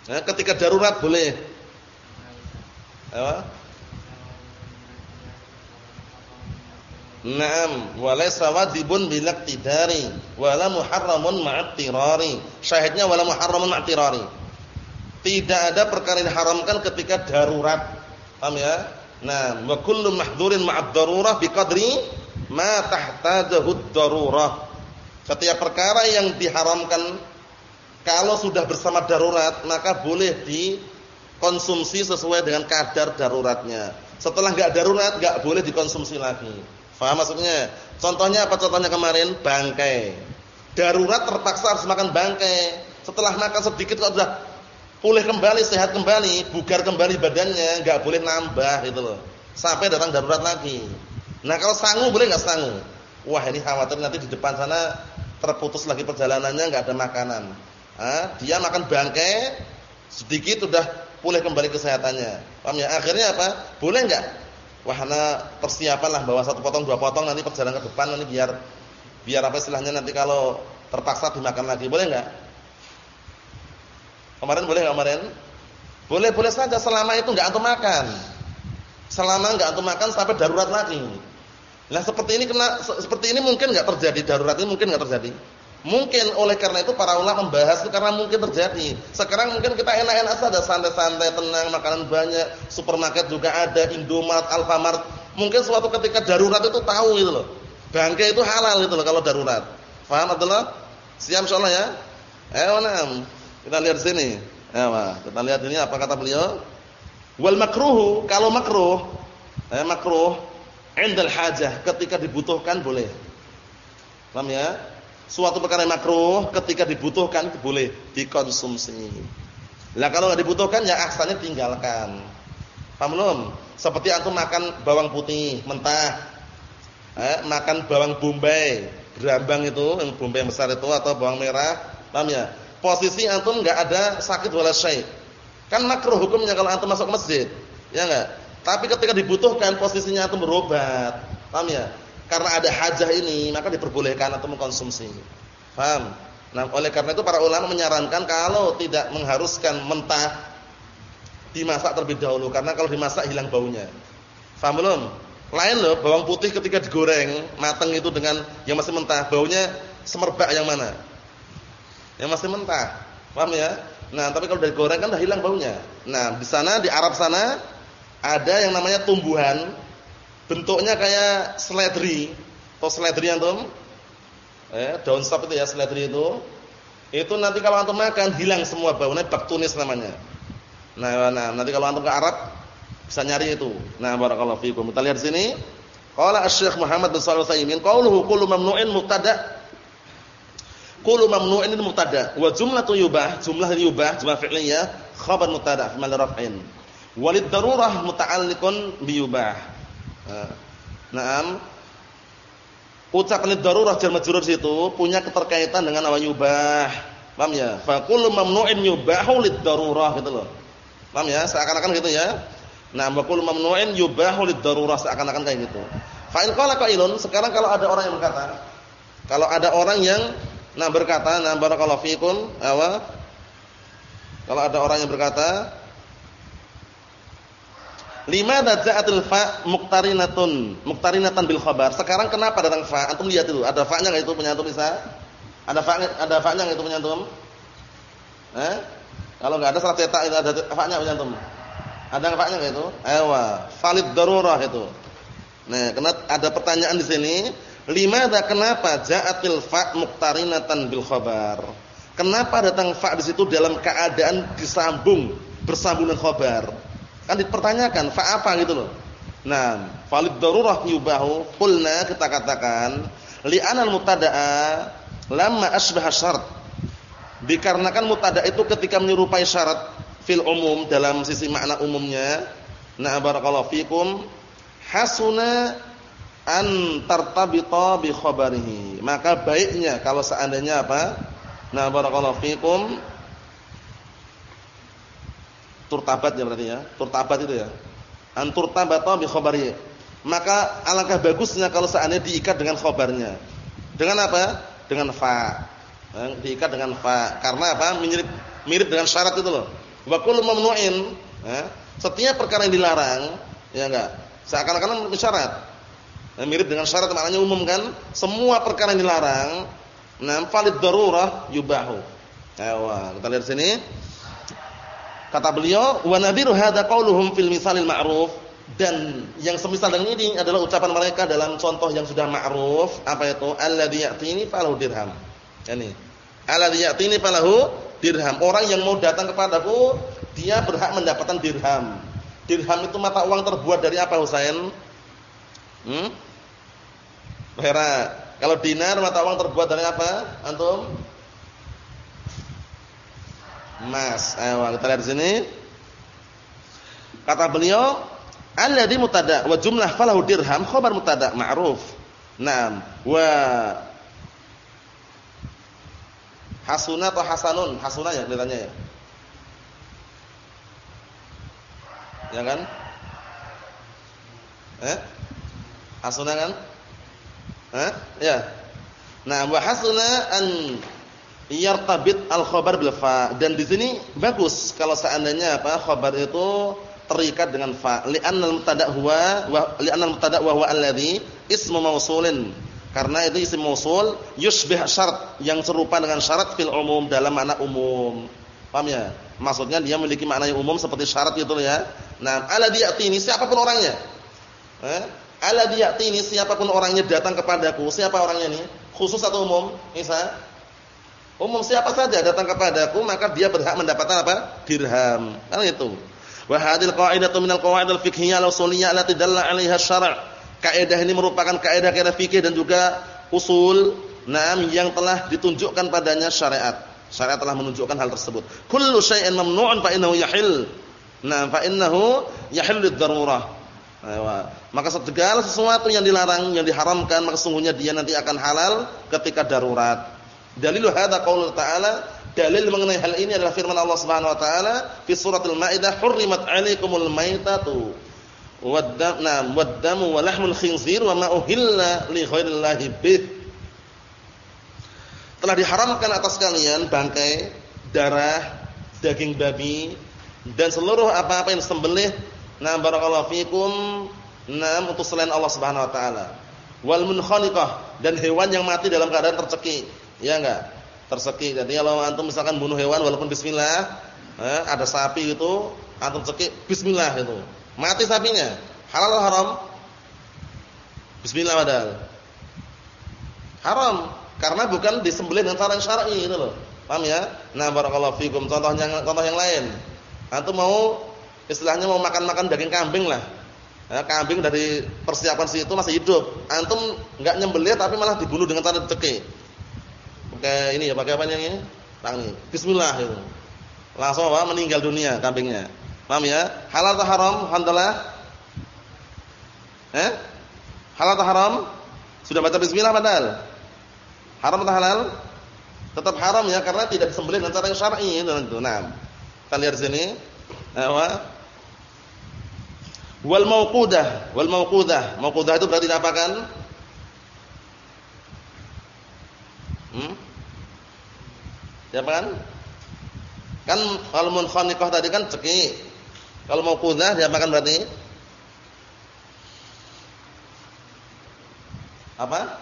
Speaker 1: ya, ketika darurat boleh. Naam, walaysa wadibun bilaktidari wala muharramun ma'attirari. Syahidnya wala muharramun ma'attirari. Tidak ada perkara yang diharamkan ketika darurat. Paham ya? Nah, wa kullu mahdzurin ma'ad darurah biqadri ma tahtajahu darurah. Setiap perkara yang diharamkan kalau sudah bersama darurat, maka boleh dikonsumsi sesuai dengan kadar daruratnya. Setelah enggak darurat, enggak boleh dikonsumsi lagi. Faham maksudnya? Contohnya apa contohnya kemarin? Bangkai. Darurat terpaksa harus makan bangkai. Setelah makan sedikit kok sudah pulih kembali, sehat kembali, bugar kembali badannya, enggak boleh nambah gitu loh. Sampai datang darurat lagi. Nah, kalau sangu boleh enggak sangu? Wah, ini khawatir nanti di depan sana terputus lagi perjalanannya enggak ada makanan. Ah, dia makan bangkai sedikit sudah pulih kembali kesehatannya. Paham ya? Akhirnya apa? Boleh enggak? Wahana persiapan lah bawa satu potong dua potong nanti perjalanan ke depan nanti biar biar apa istilahnya nanti kalau terpaksa dimakan lagi. Boleh enggak? Kemarin boleh enggak kemarin? Boleh-boleh saja selama itu enggak antum makan. Selama enggak antum makan sampai darurat lagi. Nah, seperti ini kena seperti ini mungkin enggak terjadi darurat ini mungkin enggak terjadi. Mungkin oleh karena itu para ulama membahas itu karena mungkin terjadi. Sekarang mungkin kita enak-enak saja santai-santai, tenang, makanan banyak, supermarket juga ada, Indomaret, Alfamart. Mungkin suatu ketika darurat itu tahu gitu loh. Bangkai itu halal gitu loh kalau darurat. Faham Abdullah? Siap insyaallah ya? Eh, mana? Kita lihat sini. Eh, kita lihat ini apa kata beliau? Wal makruhu, kalau makruh, eh makruh indal hajah, ketika dibutuhkan boleh. Paham ya? Suatu perkara yang makruh ketika dibutuhkan itu boleh dikonsumsi. Lah kalau nggak dibutuhkan ya asalnya tinggalkan. Paham belum? Seperti antum makan bawang putih mentah. Eh, makan bawang bombay, berambang itu, yang bombay yang besar itu atau bawang merah, paham ya? Posisi antum nggak ada sakit wala syai. Kan makruh hukumnya kalau antum masuk masjid. Ya enggak? Tapi ketika dibutuhkan posisinya antum berobat. Paham ya? Karena ada hajah ini maka diperbolehkan atau mengkonsumsi. Paham? Nah, oleh karena itu para ulama menyarankan kalau tidak mengharuskan mentah dimasak terlebih dahulu karena kalau dimasak hilang baunya. Paham belum? Lain loh, bawang putih ketika digoreng matang itu dengan yang masih mentah, baunya semerbak yang mana? Yang masih mentah. Paham ya? Nah, tapi kalau dari goreng kan udah hilang baunya. Nah, di sana di Arab sana ada yang namanya tumbuhan bentuknya kayak seledri. Atau seledri antum eh daun sop itu ya seledri itu. Itu nanti kalau antum makan hilang semua baunya baktunis namanya. Nah, nah nanti kalau antum ke Arab bisa nyari itu. Nah barakallahu fiikum kita lihat sini. Qala asy-syekh Muhammad bin Shalih Al-Utsaimin qauluhu kullu mamnu'in mubtada kullu mamnu'in mubtada wa jumlatu yubah jumlah yubah jumlah fi'liyah khabar mubtada fi mahall raf'in. Walid darurah muta'alliqun bi yubah Naam. Ucapan darurah jar majrur situ punya keterkaitan dengan apa yubah. Paham ya? Fa kullu mamnu'in yubahu lid darurah gitu loh. Paham ya? Seakan-akan gitu ya. Nah, wa kullu mamnu'in yubahu lid darurah seakan-akan kayak gitu. Fa in qala qailun, sekarang kalau ada orang yang berkata, kalau ada orang yang nah berkata, nah barakallahu fikum, apa? Kalau ada orang yang berkata, Lima ja'atul fa muqtarinatun, muqtarinatan bil khabar. Sekarang kenapa datang fa? Antum lihat dulu, ada fa-nya enggak itu punya antum bisa? Ada fa ada fa-nya enggak itu punya antum? Eh? Kalau enggak ada salah cetak itu ada fa-nya punya antum. Ada fa-nya enggak itu? Ewa, valid darurah itu. Nah, kena ada pertanyaan di sini, lima ada kenapa ja'atil fa muqtarinatan bil khabar? Kenapa datang fa di situ dalam keadaan disambung, bersambung dengan khabar? Kan dipertanyakan, fa apa gitu loh. Nah, valid darurah yubahu, qulna kita katakan li'anal mutada'a lamma asbaha syart. Dikarenakan mutada itu ketika menyerupai syarat fil umum dalam sisi makna umumnya. Nah, barakallahu fikum hasuna an tartabita bi khabarihi. Maka baiknya kalau seandainya apa? Nah, barakallahu fikum turtabat ya berarti ya. Turtabat itu ya. Anturtabata bi khabari. Maka alangkah bagusnya kalau seandainya diikat dengan khabarnya. Dengan apa? Dengan fa. Eh, diikat dengan fa. Karena apa? Mirip mirip dengan syarat itu loh. Wa kullu mamnu'in, eh, setiap perkara yang dilarang, ya enggak? Seakan-akan syarat. Eh, mirip dengan syarat maknanya umum kan? Semua perkara yang dilarang, nah valid darurah yubahu. Ayo, kita lihat sini. Kata beliau, "Wa nadhiru hadza qauluhum fil misalil ma'ruf." Dan yang semisal dengan ini adalah ucapan mereka dalam contoh yang sudah ma'ruf, apa itu? Alladzi ya'tini falahu dirham. Ini. Alladzi ya'tini falahu dirham. Orang yang mau datang kepadaku, dia berhak mendapatkan dirham. Dirham itu mata uang terbuat dari apa, Husain? Hmm? Hera. Kalau dinar mata uang terbuat dari apa? Antum? Emas. Ayo kita lihat di sini. Kata beliau, alladzi mutada wa jumlah falahu dirham khabar mutada ma'ruf. Naam, wa hasuna atau hasanun? Hasuna ya kelihatannya ya. Ya kan? Eh? Hasuna kan? Eh? Ya. Nah, wa hasuna an yartabit al-khabar bil fa. Dan di sini bagus kalau seandainya apa khabar itu terikat dengan fa. Li'anna al-mubtada huwa wa li'anna al-mubtada wa huwa alladhi ismu mausulin. Karena itu isim mausul yushbih syarat yang serupa dengan syarat fil umum dalam makna umum. Paham ya? Maksudnya dia memiliki makna yang umum seperti syarat gitu ya. Nah alladhi ya'tini siapa pun orangnya. Eh? Alladhi ya'tini siapa pun orangnya datang kepadaku siapa orangnya ini? Khusus atau umum? Isa Umum siapa saja datang kepadaku maka dia berhak mendapatkan apa? Dirham. Kan itu. Wa hadhil qa'idatu minal qawaid al-fiqhiyyah al-usuliyyah allati dalla 'alaiha syara'. Kaidah ini merupakan kaidah-kaidah fikih dan juga usul Naam yang telah ditunjukkan padanya syariat. Syariat telah menunjukkan hal tersebut. Kullu syai'in mamnu'un fa innahu yahil. Nah, fa innahu yahil lid-darurah. Maka segala sesuatu yang dilarang, yang diharamkan, maka sungguhnya dia nanti akan halal ketika darurat. Dalil hadza qaulul ta'ala, dalil mengenai hal ini adalah firman Allah Subhanahu wa taala fi suratul Maidah, "Hurrimat 'alaikumul maitatu wad-damu wad-damu wa lahmul khinzir wa ma uhilla li ghairillahi bih." Telah diharamkan atas kalian bangkai, darah, daging babi dan seluruh apa-apa yang disembelih nah barakallahu fikum nah untuk selain Allah Subhanahu wa taala. Wal munkhaniqah dan hewan yang mati dalam keadaan tercekik Ya enggak? Terseki. Jadi kalau antum misalkan bunuh hewan walaupun bismillah, eh, ada sapi itu, antum cekik bismillah itu. Mati sapinya. Halal atau haram? Bismillah padahal. Haram karena bukan disembelih dengan cara yang syar'i itu loh. Paham ya? Nah, barakallahu fikum. Contohnya contoh yang lain. Antum mau istilahnya mau makan-makan daging kambing lah. Ya, kambing dari persiapan situ masih hidup. Antum enggak nyembelih tapi malah dibunuh dengan cara cekik pakai ini ya, pakai apa ini? Tangi. Bismillah itu. Langsung apa? Meninggal dunia kambingnya. Paham ya? Halal atau haram? Alhamdulillah. Eh? Halal atau haram? Sudah baca bismillah padahal. Haram atau halal? Tetap haram ya karena tidak disembelih dengan cara yang syar'i itu. Nah, kita lihat sini. Apa? Wal mauqudah, wal mauqudah. Mauqudah itu berarti kan? Siapa kan? Kan kalau munkhaniqah tadi kan cekik. Kalau mau kudah dia makan berarti apa?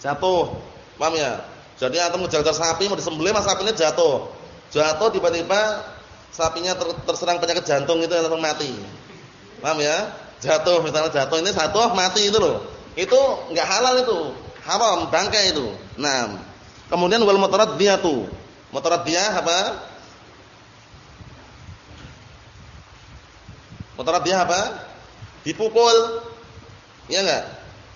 Speaker 1: Jatuh. Paham ya? Jadi antum ngejar sapi mau disembelih mas sapinya jatuh. Jatuh tiba-tiba sapinya ter terserang penyakit jantung itu langsung mati. Paham ya? Jatuh misalnya jatuh ini satu mati itu loh. Itu enggak halal itu. Haram bangkai itu. Nah, Kemudian wal mutaraddiyatu. Mutaraddiyah apa? Mutaraddiyah apa? Dipukul. Iya enggak?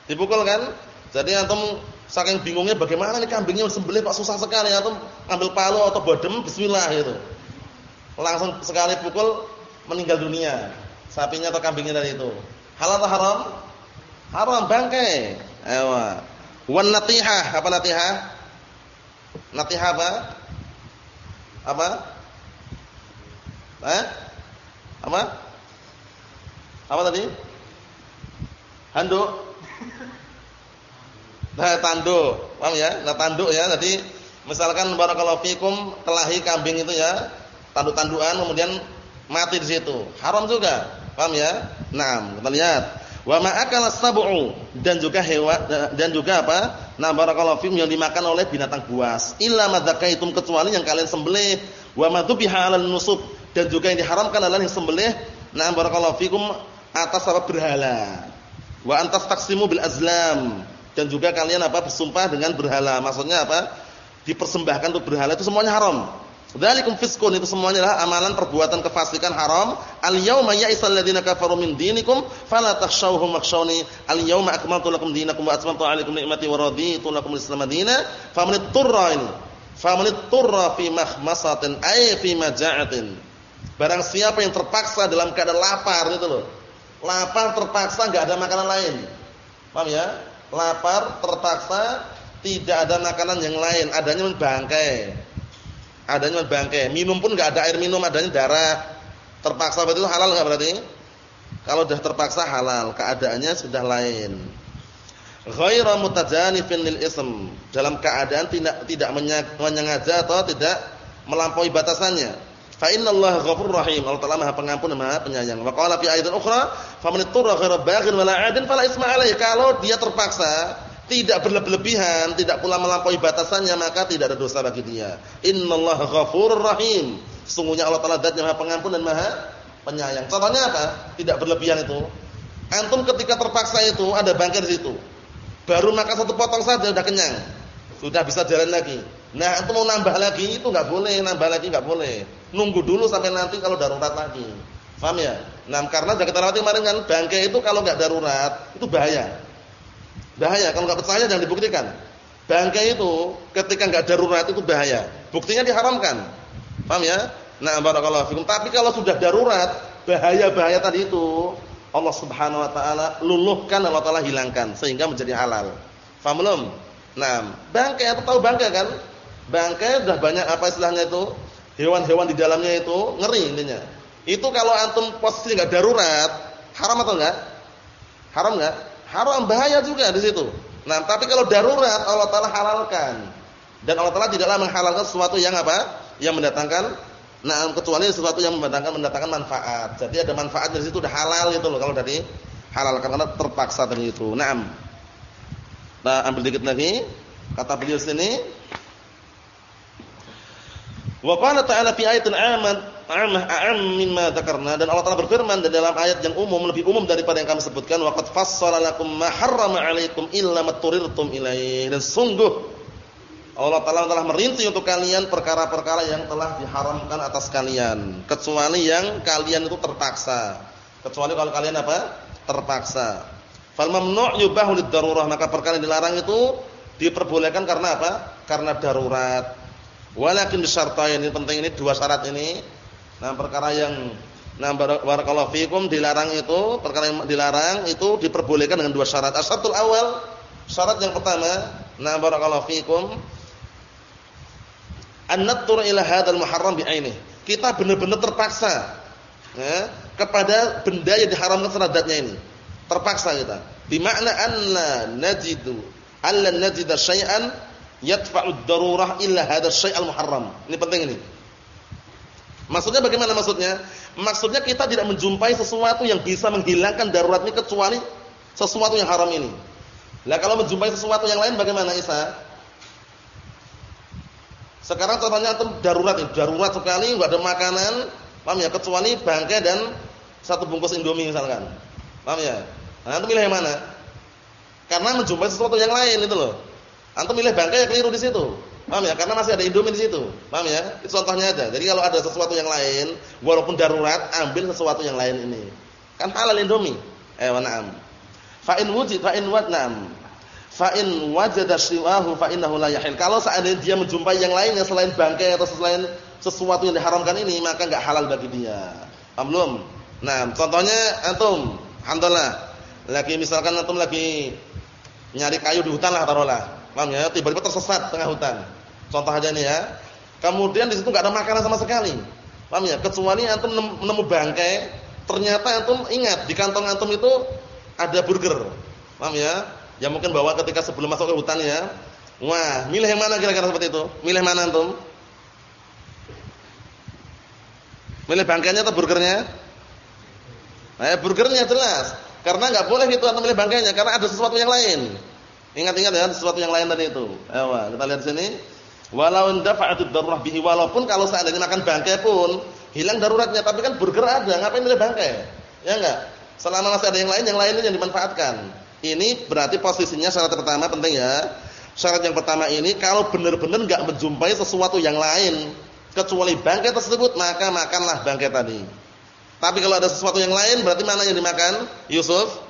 Speaker 1: Dipukul kan? Jadi antum saking bingungnya bagaimana nih kambingnya sembelih kok susah sekali antum ambil palu atau bodem bismillah gitu. Langsung sekali pukul meninggal dunia. Sapinya atau kambingnya dari itu. Halal atau haram? Haram bangkai. Ewa. Wan natihah, apa natihah? Natihah apa? Apa? Eh? Apa? Apa tadi? Handuk. Nah, tanduk. Paham ya? Nah, tanduk ya. Jadi misalkan barakallahu fikum telahi kambing itu ya, tanduk-tandukan kemudian mati di situ. Haram juga. Paham ya? Nah, kita lihat. Wa ma'akala sab'u dan juga hewan dan juga apa? Nah, barakallahu fikum yang dimakan oleh binatang buas. Illa madzakaitum kecuali yang kalian sembelih wa madzubiha 'alal nusub dan juga yang diharamkan adalah yang sembelih nah barakallahu fikum atas apa berhala. Wa antas taqsimu bil azlam dan juga kalian apa bersumpah dengan berhala. Maksudnya apa? Dipersembahkan untuk berhala itu semuanya haram. Dzalikum fiskun itu semuanya adalah amalan perbuatan kefasikan haram. Al yauma ya'isal ladzina kafaru min dinikum fala takhshawhum wakhshawni. Al yauma akmaltu lakum dinakum wa atmamtu 'alaikum ni'mati wa raditu lakum al-islam dinan. Faman ittara ini. Faman ittara fi makhmasatin ay fi maja'atin. Barang siapa yang terpaksa dalam keadaan lapar itu loh. Lapar terpaksa enggak ada makanan lain. Paham ya? Lapar, terpaksa tidak ada makanan yang lain, adanya bangkai. Adanya bangkai. Minum pun enggak ada air minum, adanya darah. Terpaksa berarti itu halal enggak berarti? Kalau sudah terpaksa halal, keadaannya sudah lain. Ghairu mutajanifin lil ism, dalam keadaan tidak tidak menyengaja atau tidak melampaui batasannya. Fa innallaha ghafurur rahim. Allah Ta'ala Maha Pengampun dan Maha Penyayang. Wa qala fi ayatin ukhra, "Faman ittara ghairu baghin wala 'adin fala isma 'alaihi." Kalau dia terpaksa tidak berlebihan, tidak pula melampaui batasannya, maka tidak ada dosa bagi dia. Innallaha ghafurur rahim. Sungguhnya Allah Taala zat yang Maha Pengampun dan Maha Penyayang. Contohnya apa? Tidak berlebihan itu. Antum ketika terpaksa itu ada bangkai di situ. Baru makan satu potong saja sudah kenyang. Sudah bisa jalan lagi. Nah, antum mau nambah lagi itu enggak boleh, nambah lagi enggak boleh. Nunggu dulu sampai nanti kalau darurat lagi. Paham ya? Nah, karena sudah kita lewati kemarin kan bangkai itu kalau enggak darurat itu bahaya. Bahaya kalau enggak percaya jangan dibuktikan. Bangkai itu ketika enggak darurat itu bahaya. Buktinya diharamkan. Paham ya? Nah, barakallahu fikum. Tapi kalau sudah darurat, bahaya-bahaya tadi itu Allah Subhanahu wa taala luluhkan Allah taala hilangkan sehingga menjadi halal. Faham belum? Nah, bangkai apa tahu bangkai kan? Bangkai sudah banyak apa istilahnya itu? Hewan-hewan di dalamnya itu ngeri intinya. Itu kalau antum posisi enggak darurat, haram atau enggak? Haram enggak? Haram bahaya juga di situ. Nah, tapi kalau darurat Allah taala halalkan. Dan Allah taala tidaklah menghalalkan sesuatu yang apa? Yang mendatangkan Nah, kecuali sesuatu yang mendatangkan mendatangkan manfaat. Jadi ada manfaat dari situ udah halal gitu loh kalau dari halal karena terpaksa dari itu. Naam. Nah, ambil dikit lagi. Kata beliau sini Wa qala ta'ala fi ayatin 'amat 'amah a'am mimma dzakarna dan Allah Taala berfirman di dalam ayat yang umum lebih umum daripada yang kami sebutkan wa qad fassala lakum ma harrama 'alaikum illa ma turirtum ilaihi dan sungguh Allah Taala telah merinci untuk kalian perkara-perkara yang telah diharamkan atas kalian, kecuali yang kalian itu terpaksa. Kecuali kalau kalian apa? Terpaksa. Fal mamnu' yubahu lid-darurah, maka perkara yang dilarang itu diperbolehkan karena apa? Karena darurat. Walakin bisyartain ini penting ini dua syarat ini. Nah, perkara yang nah barakallahu fikum dilarang itu, perkara yang dilarang itu diperbolehkan dengan dua syarat. Asyatul awal, syarat yang pertama, nah barakallahu fikum an-nattur ila hadzal muharram bi'aini. Kita benar-benar terpaksa ya, kepada benda yang diharamkan seradatnya ini. Terpaksa kita. Bimakna anna najidu alla najida syai'an yadfa'u ad-darurah illa hadzal syai'al muharram. Ini penting ini. Maksudnya bagaimana maksudnya? Maksudnya kita tidak menjumpai sesuatu yang bisa menghilangkan darurat ini kecuali sesuatu yang haram ini. Lah kalau menjumpai sesuatu yang lain bagaimana Isa? Sekarang contohnya antum darurat ini, darurat sekali enggak ada makanan, paham ya? Kecuali bangkai dan satu bungkus Indomie misalkan. Paham ya? Nah, antum milih yang mana? Karena menjumpai sesuatu yang lain itu loh. Antum milih bangkai ya keliru di situ. Paham ya? Karena masih ada Indomie di situ. Paham ya? Itu contohnya aja. Jadi kalau ada sesuatu yang lain, walaupun darurat, ambil sesuatu yang lain ini. Kan halal Indomie. Eh, wa na'am. Fa in wujid fa in wad na'am fa in wajada siwahu fa innahu la yahil. Kalau seandainya dia menjumpai yang lainnya selain bangkai atau selain sesuatu yang diharamkan ini, maka enggak halal bagi dia. Paham belum? Nah, contohnya antum, alhamdulillah, lagi misalkan antum lagi nyari kayu di hutan lah taruhlah. Paham ya? Tiba-tiba tersesat tengah hutan. Contoh aja nih ya. Kemudian di situ enggak ada makanan sama sekali. Paham ya? Kecuali antum nemu bangkai, ternyata antum ingat di kantong antum itu ada burger. Paham ya? yang mungkin bawa ketika sebelum masuk ke hutan ya. Wah, milih yang mana kira-kira seperti itu? Milih mana antum? Milih bangkainya atau burgernya? Nah, burgernya jelas. Karena nggak boleh itu antum milih bangkainya karena ada sesuatu yang lain. Ingat-ingat ya, sesuatu yang lain tadi itu. Ayo, kita lihat sini. Walau dafa'atud darurah bihi walaupun kalau seandainya makan bangkai pun hilang daruratnya, tapi kan burger ada, ngapain milih bangkai? Ya enggak? Selama masih ada yang lain, yang lainnya yang dimanfaatkan. Ini berarti posisinya syarat pertama penting ya. Syarat yang pertama ini kalau benar-benar enggak menjumpai sesuatu yang lain kecuali bangkai tersebut, maka makanlah bangkai tadi. Tapi kalau ada sesuatu yang lain berarti mana yang dimakan? Yusuf?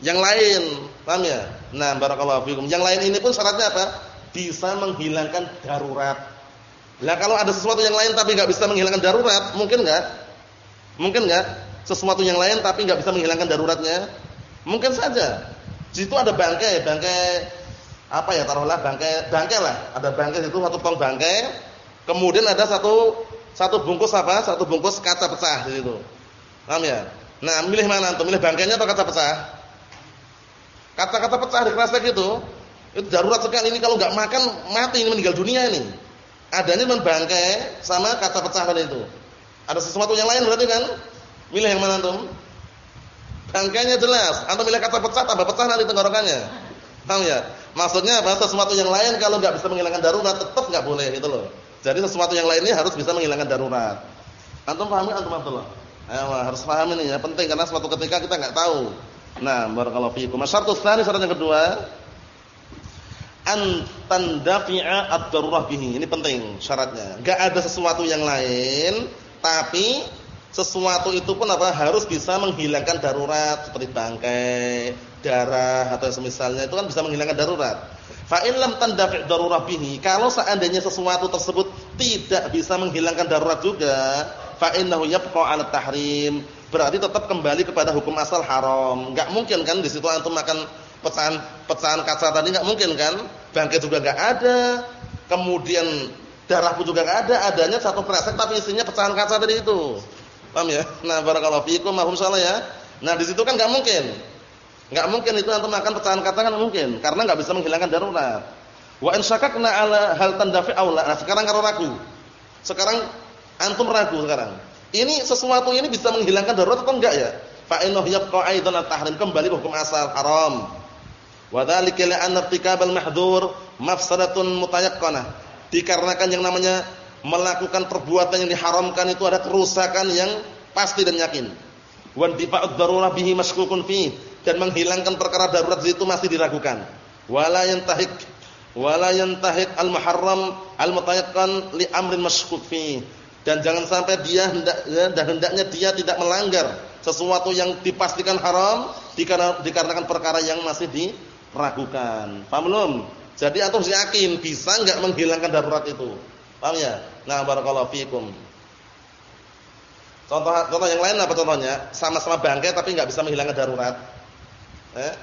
Speaker 1: Yang lain. Paham ya? Nah, barakallahu fikum. Yang lain ini pun syaratnya apa? Bisa menghilangkan darurat. Lah kalau ada sesuatu yang lain tapi enggak bisa menghilangkan darurat, mungkin enggak? Mungkin enggak? Sesuatu yang lain tapi enggak bisa menghilangkan daruratnya? Mungkin saja. Di situ ada bangkai, bangkai apa ya taruhlah bangkai, bangkai lah. Ada bangkai itu satu tong bangkai. Kemudian ada satu satu bungkus apa? Satu bungkus kaca pecah di situ. Paham ya? Nah, milih mana antum? Milih bangkainya atau kaca pecah? Kaca-kaca pecah di keras itu, itu darurat sekali ini kalau nggak makan mati ini meninggal dunia ini. Adanya cuma bangkai sama kaca pecah kan itu. Ada sesuatu yang lain berarti kan? Milih yang mana antum? Bangkainya jelas. Antum milih kaca pecah tambah pecah nanti tenggorokannya. Paham ya? Maksudnya apa? Sesuatu yang lain kalau nggak bisa menghilangkan darurat tetap nggak boleh gitu loh. Jadi sesuatu yang lainnya harus bisa menghilangkan darurat. Antum pahami antum Abdullah? Ayo harus paham ini ya, penting karena suatu ketika kita enggak tahu. Nah, barakallahu fiikum. Syartus tsani syarat yang kedua an tandafi'a ad-darurah bihi. Ini penting syaratnya. Enggak ada sesuatu yang lain tapi sesuatu itu pun apa harus bisa menghilangkan darurat seperti bangkai, darah atau semisalnya itu kan bisa menghilangkan darurat. Fa in lam tandafi' darurah bihi, kalau seandainya sesuatu tersebut tidak bisa menghilangkan darurat juga, fa innahu yabqa 'ala tahrim. Berarti tetap kembali kepada hukum asal haram. Enggak mungkin kan di situ antum makan pecahan-pecahan kaca tadi enggak mungkin kan? Bangkai juga enggak ada. Kemudian darah pun juga enggak ada, adanya satu kresek tapi isinya pecahan kaca tadi itu. Paham ya? Nah, barakallahu fiikum, mahum salah ya. Nah, di situ kan enggak mungkin. Enggak mungkin itu antum makan pecahan kaca kan mungkin karena enggak bisa menghilangkan darurat. Wa in syakakna ala hal tandafi aula. Nah, sekarang kalau ragu. Sekarang antum ragu sekarang. Ini sesuatu ini bisa menghilangkan darurat atau enggak ya? Fa innahu yabqa aidan at-tahrim kembali hukum asal haram. Wa dzalika li anna irtikabal mahdhur mafsadatun mutayaqqanah. Dikarenakan yang namanya melakukan perbuatan yang diharamkan itu ada kerusakan yang pasti dan yakin. Wa difa'ud darurah bihi masykukun fi dan menghilangkan perkara darurat itu masih diragukan. Wala yantahik wala yantahik al-muharram al-mutayaqqan li amrin masykuk fi. Dan jangan sampai dia hendak ya, dan hendaknya dia tidak melanggar sesuatu yang dipastikan haram dikarenakan perkara yang masih diragukan. Paham belum? Jadi antum yakin bisa enggak menghilangkan darurat itu. Paham ya? Nah, barakallahu fikum. Contoh contoh yang lain apa contohnya? Sama-sama bangkai tapi enggak bisa menghilangkan darurat. Eh?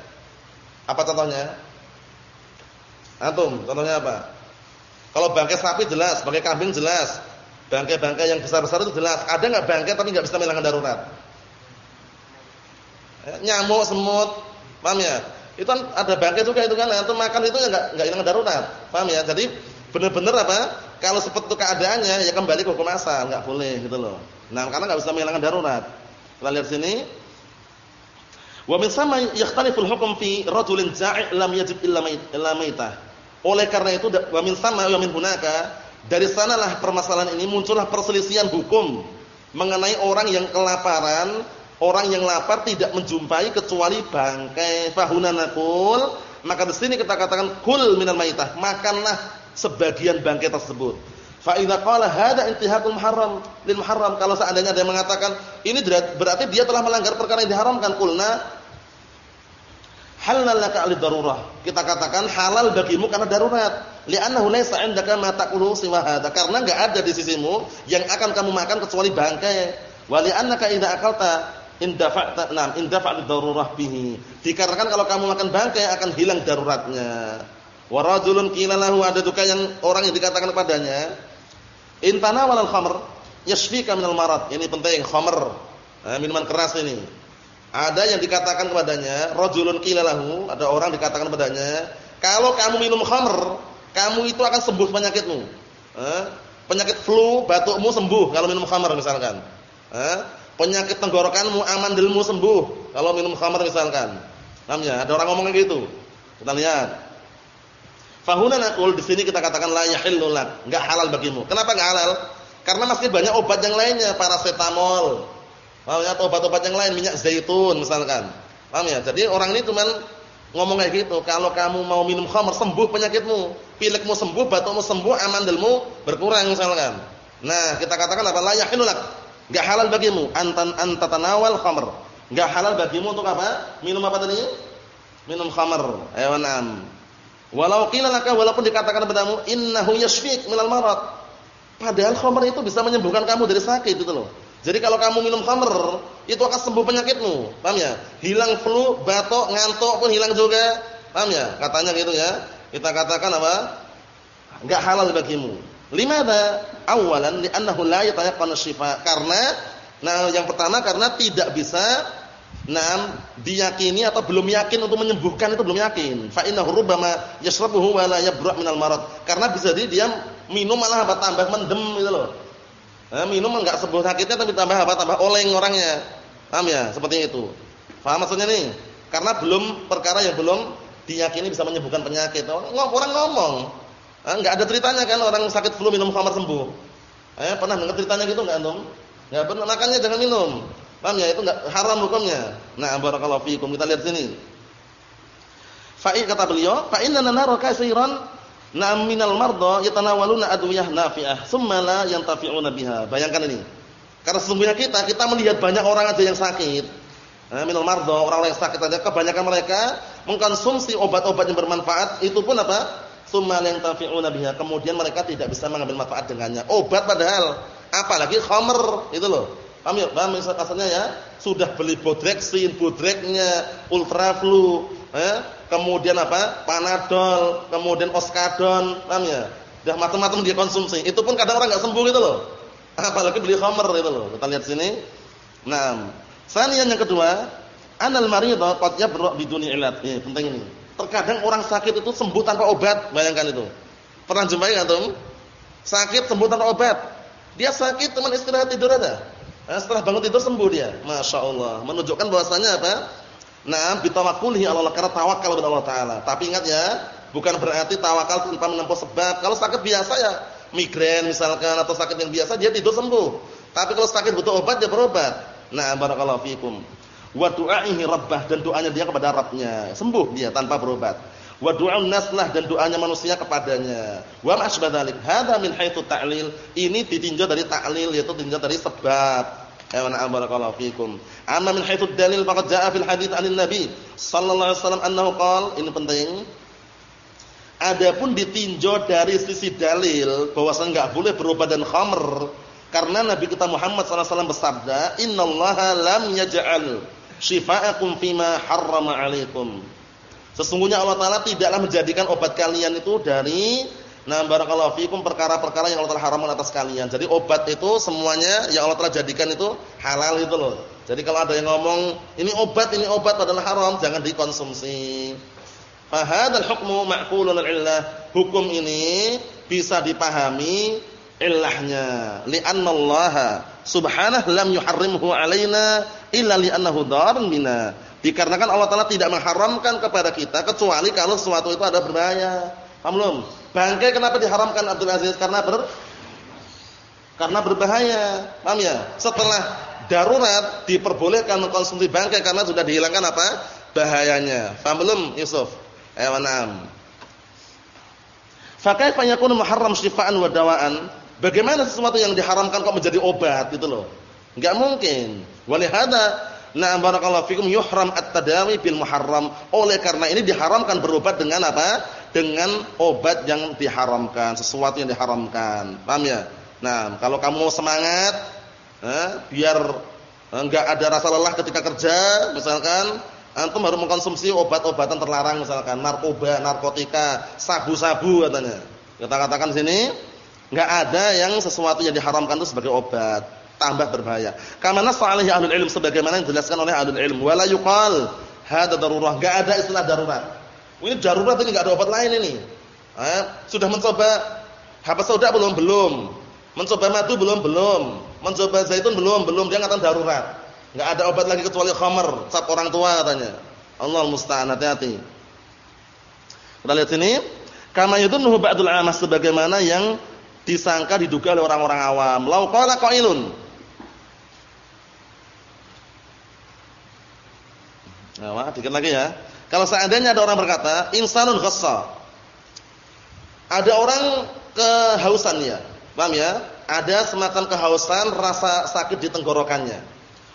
Speaker 1: Apa contohnya? Antum, contohnya apa? Kalau bangkai sapi jelas, bangkai kambing jelas. Bangkai-bangkai yang besar-besar itu jelas. Ada enggak bangkai tapi enggak bisa menghilangkan darurat? Eh, nyamuk, semut, paham ya? Itu kan ada bangkai juga itu kan. Antum makan itu enggak enggak hilang darurat. Paham ya? Jadi benar-benar apa? Kalau seperti itu keadaannya ya kembali ke hukum asal, enggak boleh gitu loh. Nah, karena enggak bisa menghilangkan darurat. Kita lihat sini. Wa min sama yakhtaliful hukm fi rajulin ja'i' lam yajib illa maitah. Oleh karena itu wa min sama wa min hunaka dari sanalah permasalahan ini muncullah perselisihan hukum mengenai orang yang kelaparan, orang yang lapar tidak menjumpai kecuali bangkai fahunanakul, maka di sini kita katakan kul minal maitah, makanlah sebagian bangkai tersebut. Fa idza qala hada intihakul muharram lil muharram kalau seandainya ada yang mengatakan ini berarti dia telah melanggar perkara yang diharamkan kulna halal laka al darurah. Kita katakan halal bagimu karena darurat. Li'annahu laysa 'indaka ma taqulu siwa hada. Karena enggak ada di sisimu yang akan kamu makan kecuali bangkai. Wa li'annaka idza akalta indafa'ta nam indafa'al darurah bihi. Dikarenakan kalau kamu makan bangkai akan hilang daruratnya. Wa rajulun qila lahu ada juga yang orang yang dikatakan kepadanya Intana walal khamr yashfika minal marad. Ini penting, khamr. Nah, minuman keras ini. Ada yang dikatakan kepadanya, rajulun qila lahu, ada orang dikatakan kepadanya, kalau kamu minum khamr, kamu itu akan sembuh penyakitmu. Eh? Penyakit flu, batukmu sembuh kalau minum khamr misalkan. Eh? Penyakit tenggorokanmu, amandilmu sembuh kalau minum khamr misalkan. Namanya, ada orang ngomong gitu. Kita lihat. Fahuna naqul di sini kita katakan la yahillu halal bagimu. Kenapa enggak halal? Karena masih banyak obat yang lainnya, paracetamol. Paham ya? Obat-obat yang lain, minyak zaitun misalkan. Paham ya? Jadi orang ini cuman ngomong kayak gitu, kalau kamu mau minum khamr sembuh penyakitmu, pilekmu sembuh, batukmu sembuh, amandilmu berkurang misalkan. Nah, kita katakan apa? La yahillu. Enggak halal bagimu antan antatanawal khamr. Enggak halal bagimu untuk apa? Minum apa tadi? Minum khamr. Ayo. Walau qila walaupun dikatakan kepadamu innahu yashfik minal marad. Padahal khamr itu bisa menyembuhkan kamu dari sakit itu loh. Jadi kalau kamu minum khamr, itu akan sembuh penyakitmu. Paham ya? Hilang flu, batuk, ngantuk pun hilang juga. Paham ya? Katanya gitu ya. Kita katakan apa? Enggak halal bagimu. Limada? Awalan li'annahu la yatayaqqanu syifa. Karena nah yang pertama karena tidak bisa Nah, diyakini atau belum yakin untuk menyembuhkan itu belum yakin. Fa innahu rubbama yashrabuhu wa la yabra' minal marad. Karena bisa jadi dia minum malah tambah mendem gitu loh. Nah, minum enggak sembuh sakitnya tapi tambah apa? Tambah oleng orangnya. Paham ya? Seperti itu. Paham maksudnya nih? Karena belum perkara yang belum diyakini bisa menyembuhkan penyakit. Orang ngomong, nah, enggak ada ceritanya kan orang sakit flu minum khamar sembuh. Eh, pernah dengar ceritanya gitu enggak antum? Enggak pernah, makanya jangan minum. Paham ya? Itu enggak haram hukumnya. Nah, barakallahu fiikum. Kita lihat sini. Fa'i kata beliau, fa inna nara na'am minal marda yatanawaluna adwiyah nafi'ah, tsumma la yantafi'una biha. Bayangkan ini. Karena sesungguhnya kita kita melihat banyak orang aja yang sakit. Nah, minal marda, orang-orang yang sakit aja kebanyakan mereka mengkonsumsi obat-obat yang bermanfaat, itu pun apa? Tsumma la yantafi'una biha. Kemudian mereka tidak bisa mengambil manfaat dengannya. Obat padahal apalagi khamr, itu loh. Paham ya? Paham maksudnya ya? Sudah beli Bodrexin, Bodrexnya, Ultraflu, eh? Kemudian apa? Panadol, kemudian Oskadon, paham ya? Sudah macam-macam dia konsumsi. Itu pun kadang orang enggak sembuh gitu loh. Apalagi beli khamr gitu loh. Kita lihat sini. Nah, sanian yang kedua, anal maridha qad yabra biduni ilat. Ini penting ini. Terkadang orang sakit itu sembuh tanpa obat, bayangkan itu. Pernah jumpai enggak, Tom? Sakit sembuh tanpa obat. Dia sakit teman istirahat tidur aja. Nah, setelah bangun tidur sembuh dia. Masya Allah. Menunjukkan bahwasanya apa? Nah, bitawakkulihi Allah karena tawakal kepada Allah Taala. Tapi ingat ya, bukan berarti tawakal tanpa menempuh sebab. Kalau sakit biasa ya, migrain misalkan atau sakit yang biasa dia tidur sembuh. Tapi kalau sakit butuh obat dia berobat. Nah, barakallahu fiikum. Wa du'aihi rabbah dan doanya dia kepada Rabbnya. Sembuh dia tanpa berobat. Wa du'aun naslah dan doanya manusia kepadanya. Wa ma asbadzalik. Hadza min haitsu ta'lil. Ini ditinjau dari ta'lil yaitu ditinjau dari sebab. Ya na'am barakallahu fikum. Amma min haitsu dalil faqad jaa'a fil hadits 'anil nabi sallallahu alaihi wasallam annahu qala ini penting. Adapun ditinjau dari sisi dalil bahwasanya enggak boleh berobat dan khamr karena Nabi kita Muhammad sallallahu alaihi wasallam bersabda, "Innallaha lam yaj'al shifa'akum fima harrama 'alaikum." Sesungguhnya Allah Taala tidaklah menjadikan obat kalian itu dari nah barakallahu fikum perkara-perkara yang Allah Taala haramkan atas kalian. Jadi obat itu semuanya yang Allah Taala jadikan itu halal itu loh. Jadi kalau ada yang ngomong ini obat ini obat adalah haram, jangan dikonsumsi. Fahadal hukmu ma'qulun al-illah. Hukum ini bisa dipahami illahnya. Li'anna Allah subhanahu lam yuharrimhu alaina illa li'annahu darun bina. Dikarenakan Allah Taala tidak mengharamkan kepada kita kecuali kalau sesuatu itu ada berbahaya. Paham belum? Bangkai kenapa diharamkan Abdul Aziz? Karena ber karena berbahaya. Paham ya? Setelah darurat diperbolehkan mengkonsumsi bangkai karena sudah dihilangkan apa? bahayanya. Paham belum Yusuf? Na'am. Fa kaifa yakunu muharram syifaan wa dawaan? Bagaimana sesuatu yang diharamkan kok menjadi obat gitu loh? Enggak mungkin. Walihada Nah, barakallahu fikum yuhram at-tadawi bil muharram. Oleh karena ini diharamkan berobat dengan apa? Dengan obat yang diharamkan, sesuatu yang diharamkan. Paham ya? Nah, kalau kamu mau semangat, eh, biar enggak ada rasa lelah ketika kerja, misalkan antum baru mengkonsumsi obat-obatan terlarang misalkan narkoba, narkotika, sabu-sabu katanya. Kita katakan sini enggak ada yang sesuatu yang diharamkan itu sebagai obat tambah berbahaya. Kama nassa alaihi ahlul ilm sebagaimana yang dijelaskan oleh ahlul ilm, wala yuqal hadza darurah, enggak ada istilah darurat. Ini darurat ini enggak ada obat lain ini. Eh, sudah mencoba habas sauda belum? Belum. Mencoba madu belum? Belum. Mencoba zaitun belum? Belum. Dia ngatakan darurat. Enggak ada obat lagi kecuali khamar, cap orang tua katanya. Allah musta'an, hati-hati. Kita lihat sini. Kama yadunnu ba'dul amas sebagaimana yang disangka diduga oleh orang-orang awam. Lau qala qailun Nah, dikit lagi ya. Kalau seandainya ada orang berkata, insanun ghassa. Ada orang kehausan ya. Paham ya? Ada semacam kehausan, rasa sakit di tenggorokannya.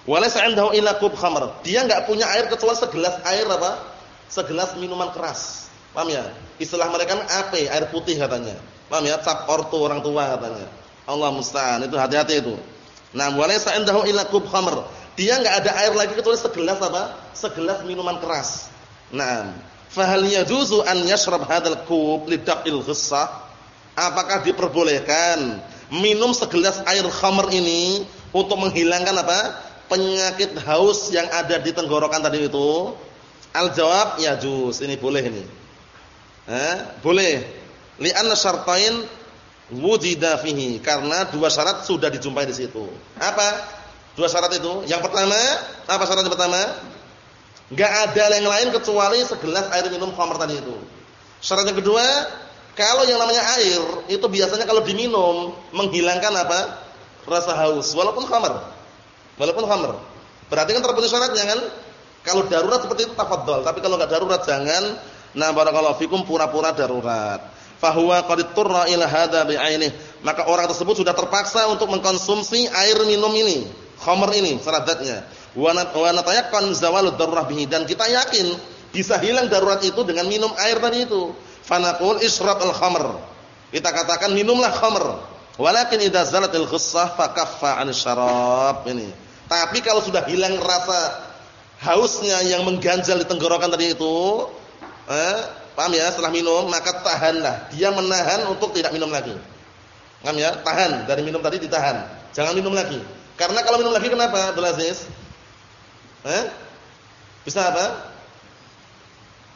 Speaker 1: Walaysa 'indahu illa kub khamr. Dia enggak punya air kecuali segelas air apa? Segelas minuman keras. Paham ya? Istilah mereka kan ape, air putih katanya. Paham ya? Cap ortu orang tua katanya. Allah musta'an. Itu hati-hati itu. Nah, walaysa 'indahu illa kub khamr. Dia nggak ada air lagi kecuali segelas apa? Segelas minuman keras. Nah, fahal yajuzu an yashrab hadzal kub lidaqil ghissah? Apakah diperbolehkan minum segelas air khamr ini untuk menghilangkan apa? penyakit haus yang ada di tenggorokan tadi itu? Al jawab ya juz, ini boleh ini. Eh, boleh. Li'anna syartain wujida fihi, karena dua syarat sudah dijumpai di situ. Apa? Dua syarat itu. Yang pertama, apa syarat yang pertama? Enggak ada yang lain kecuali segelas air minum khamr tadi itu. Syarat yang kedua, kalau yang namanya air itu biasanya kalau diminum menghilangkan apa? rasa haus walaupun khamr. Walaupun khamr. Berarti kan terpenuhi syaratnya kan? Kalau darurat seperti itu tafadhol, tapi kalau enggak darurat jangan nah barakallahu fikum pura-pura darurat. Fahuwa qad turra ila hadza bi'ainih. Maka orang tersebut sudah terpaksa untuk mengkonsumsi air minum ini, khamr ini syaratnya. Wa natayaqan zawalud darurah bihi dan kita yakin bisa hilang darurat itu dengan minum air tadi itu. Fanaqul ishrab al-khamr. Kita katakan minumlah khamr. Walakin idza zalatil ghussah fakaffa 'an syarab ini. Tapi kalau sudah hilang rasa hausnya yang mengganjal di tenggorokan tadi itu, eh, paham ya? Setelah minum maka tahanlah. Dia menahan untuk tidak minum lagi. Paham ya? Tahan dari minum tadi ditahan. Jangan minum lagi. Karena kalau minum lagi kenapa, Abdul Aziz? Eh? Bisa apa?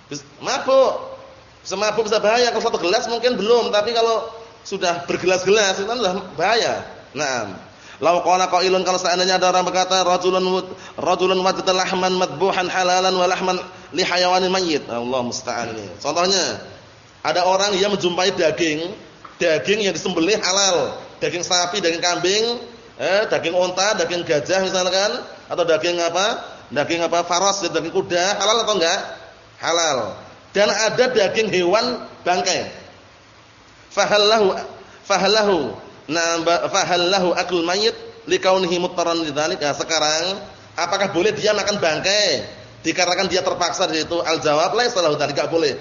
Speaker 1: Bisa, mabuk. Bisa mabuk bisa bahaya. Kalau satu gelas mungkin belum, tapi kalau sudah bergelas-gelas itu kan sudah bahaya. Nah, Lau qala qailun kalau seandainya ada orang berkata rajulun rajulun wajada lahman madbuhan halalan wa lahman li hayawanin. Allah musta'an. Contohnya ada orang yang menjumpai daging, daging yang disembelih halal, daging sapi, daging kambing, eh daging unta, daging gajah misalkan atau daging apa? Daging apa? Faras, daging kuda, halal atau enggak? Halal. Dan ada daging hewan bangkai. Fahallahu fahallahu Nah, fahallahu akul mayyit likaunihi muttaran lidzalik. Nah, sekarang apakah boleh dia makan bangkai dikarenakan dia terpaksa di situ? Al jawab la salahu tadi enggak boleh.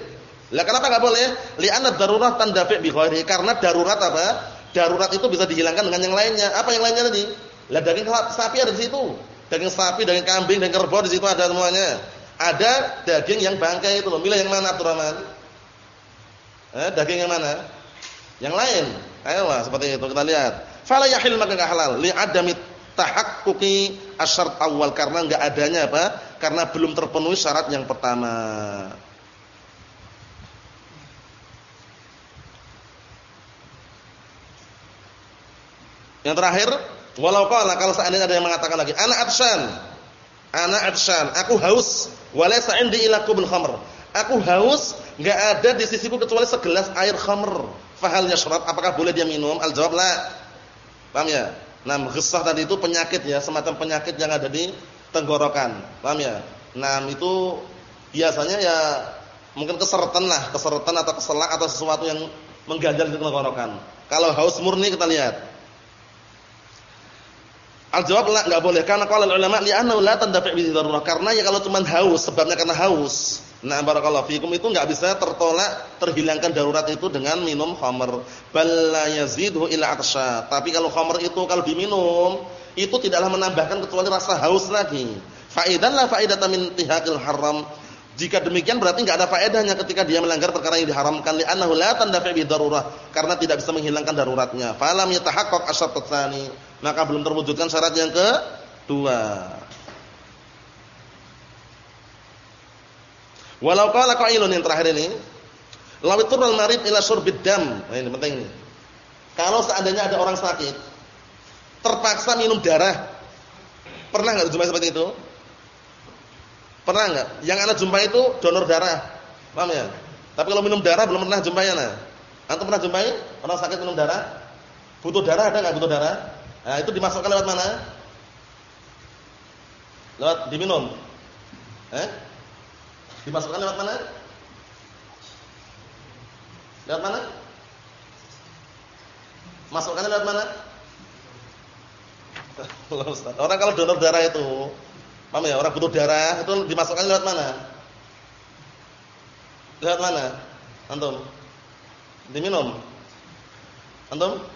Speaker 1: Lah kenapa enggak boleh? Li'anna darurat tandafi bi ghairi. Karena darurat apa? Darurat itu bisa dihilangkan dengan yang lainnya. Apa yang lainnya tadi? Lah daging sapi ada di situ. Daging sapi, daging kambing, daging kerbau di situ ada semuanya. Ada daging yang bangkai itu loh. Milih yang mana Abdurrahman? Eh, daging yang mana? Yang lain. Ayolah seperti itu kita lihat. Fala yahil maka enggak halal li adami tahaqquqi asyart awal karena enggak adanya apa? Karena belum terpenuhi syarat yang pertama. Yang terakhir, walau qala kalau seandainya ada yang mengatakan lagi, ana atsyan. Ana atsyan, aku haus, walaysa indi ila kubul khamr. Aku haus, enggak ada di sisiku kecuali segelas air khamr. Fahal yashrab? Apakah boleh dia minum? Al jawab la. Paham ya? Nah ghissah tadi itu penyakit ya semacam penyakit yang ada di tenggorokan. Paham ya? Nah itu biasanya ya mungkin keseretan lah keseretan atau keselak atau sesuatu yang mengganjal di tenggorokan. Kalau haus murni kita lihat al jawab la enggak boleh karena kalau ulama li'annahu la tandafi bi karena ya kalau cuma haus sebabnya karena haus Nah barakallahu fikum itu enggak bisa tertolak, terhilangkan darurat itu dengan minum khamr. Bal la yazidhu illa atsha. Tapi kalau khamr itu kalau diminum, itu tidaklah menambahkan kecuali rasa haus lagi. Faidan la faidata min tihaqil haram. Jika demikian berarti enggak ada faedahnya ketika dia melanggar perkara yang diharamkan li annahu la tandafi bi darurah karena tidak bisa menghilangkan daruratnya. Falam yatahaqqaq asyart tsani. Maka belum terwujudkan syarat yang kedua. Walau qala qailun yang terakhir ini, law turul marid ila syurbid dam. Nah, ini penting ini. Kalau seandainya ada orang sakit terpaksa minum darah. Pernah enggak jumpai seperti itu? Pernah enggak? Yang Anda jumpai itu donor darah. Paham ya? Tapi kalau minum darah belum pernah jumpai nah. Antum pernah jumpai orang sakit minum darah? Butuh darah ada enggak butuh darah? Nah, itu dimasukkan lewat mana? Lewat diminum. Eh? Dimasukkan lewat mana? Lewat mana? Masukkan lewat mana? Orang kalau donor darah itu, paham ya? Orang butuh darah itu dimasukkan lewat mana? Lewat mana? Antum? Diminum. Antum?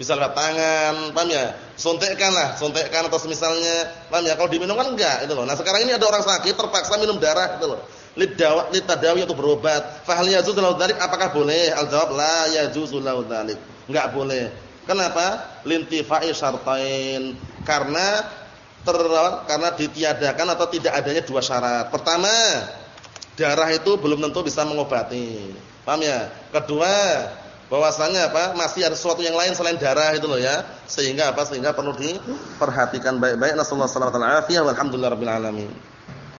Speaker 1: Bisa lewat tangan, paham ya? Suntikkan lah, suntikkan atau misalnya, paham ya? Kalau diminum kan enggak itu loh. Nah, sekarang ini ada orang sakit terpaksa minum darah itu loh. Lidawa litadawi itu berobat. Fa hal yajuzu dzalik? Apakah boleh? Al-jawab la yajuzu dzalik. Enggak boleh. Kenapa? Lintifai syartain. Karena terawat karena ditiadakan atau tidak adanya dua syarat. Pertama, darah itu belum tentu bisa mengobati. Paham ya? Kedua, bahwasanya apa? Masih ada sesuatu yang lain selain darah itu loh ya. Sehingga apa? Sehingga perlu diperhatikan baik-baik. Nasallahu alaihi wasallam. Alhamdulillahirabbil alamin.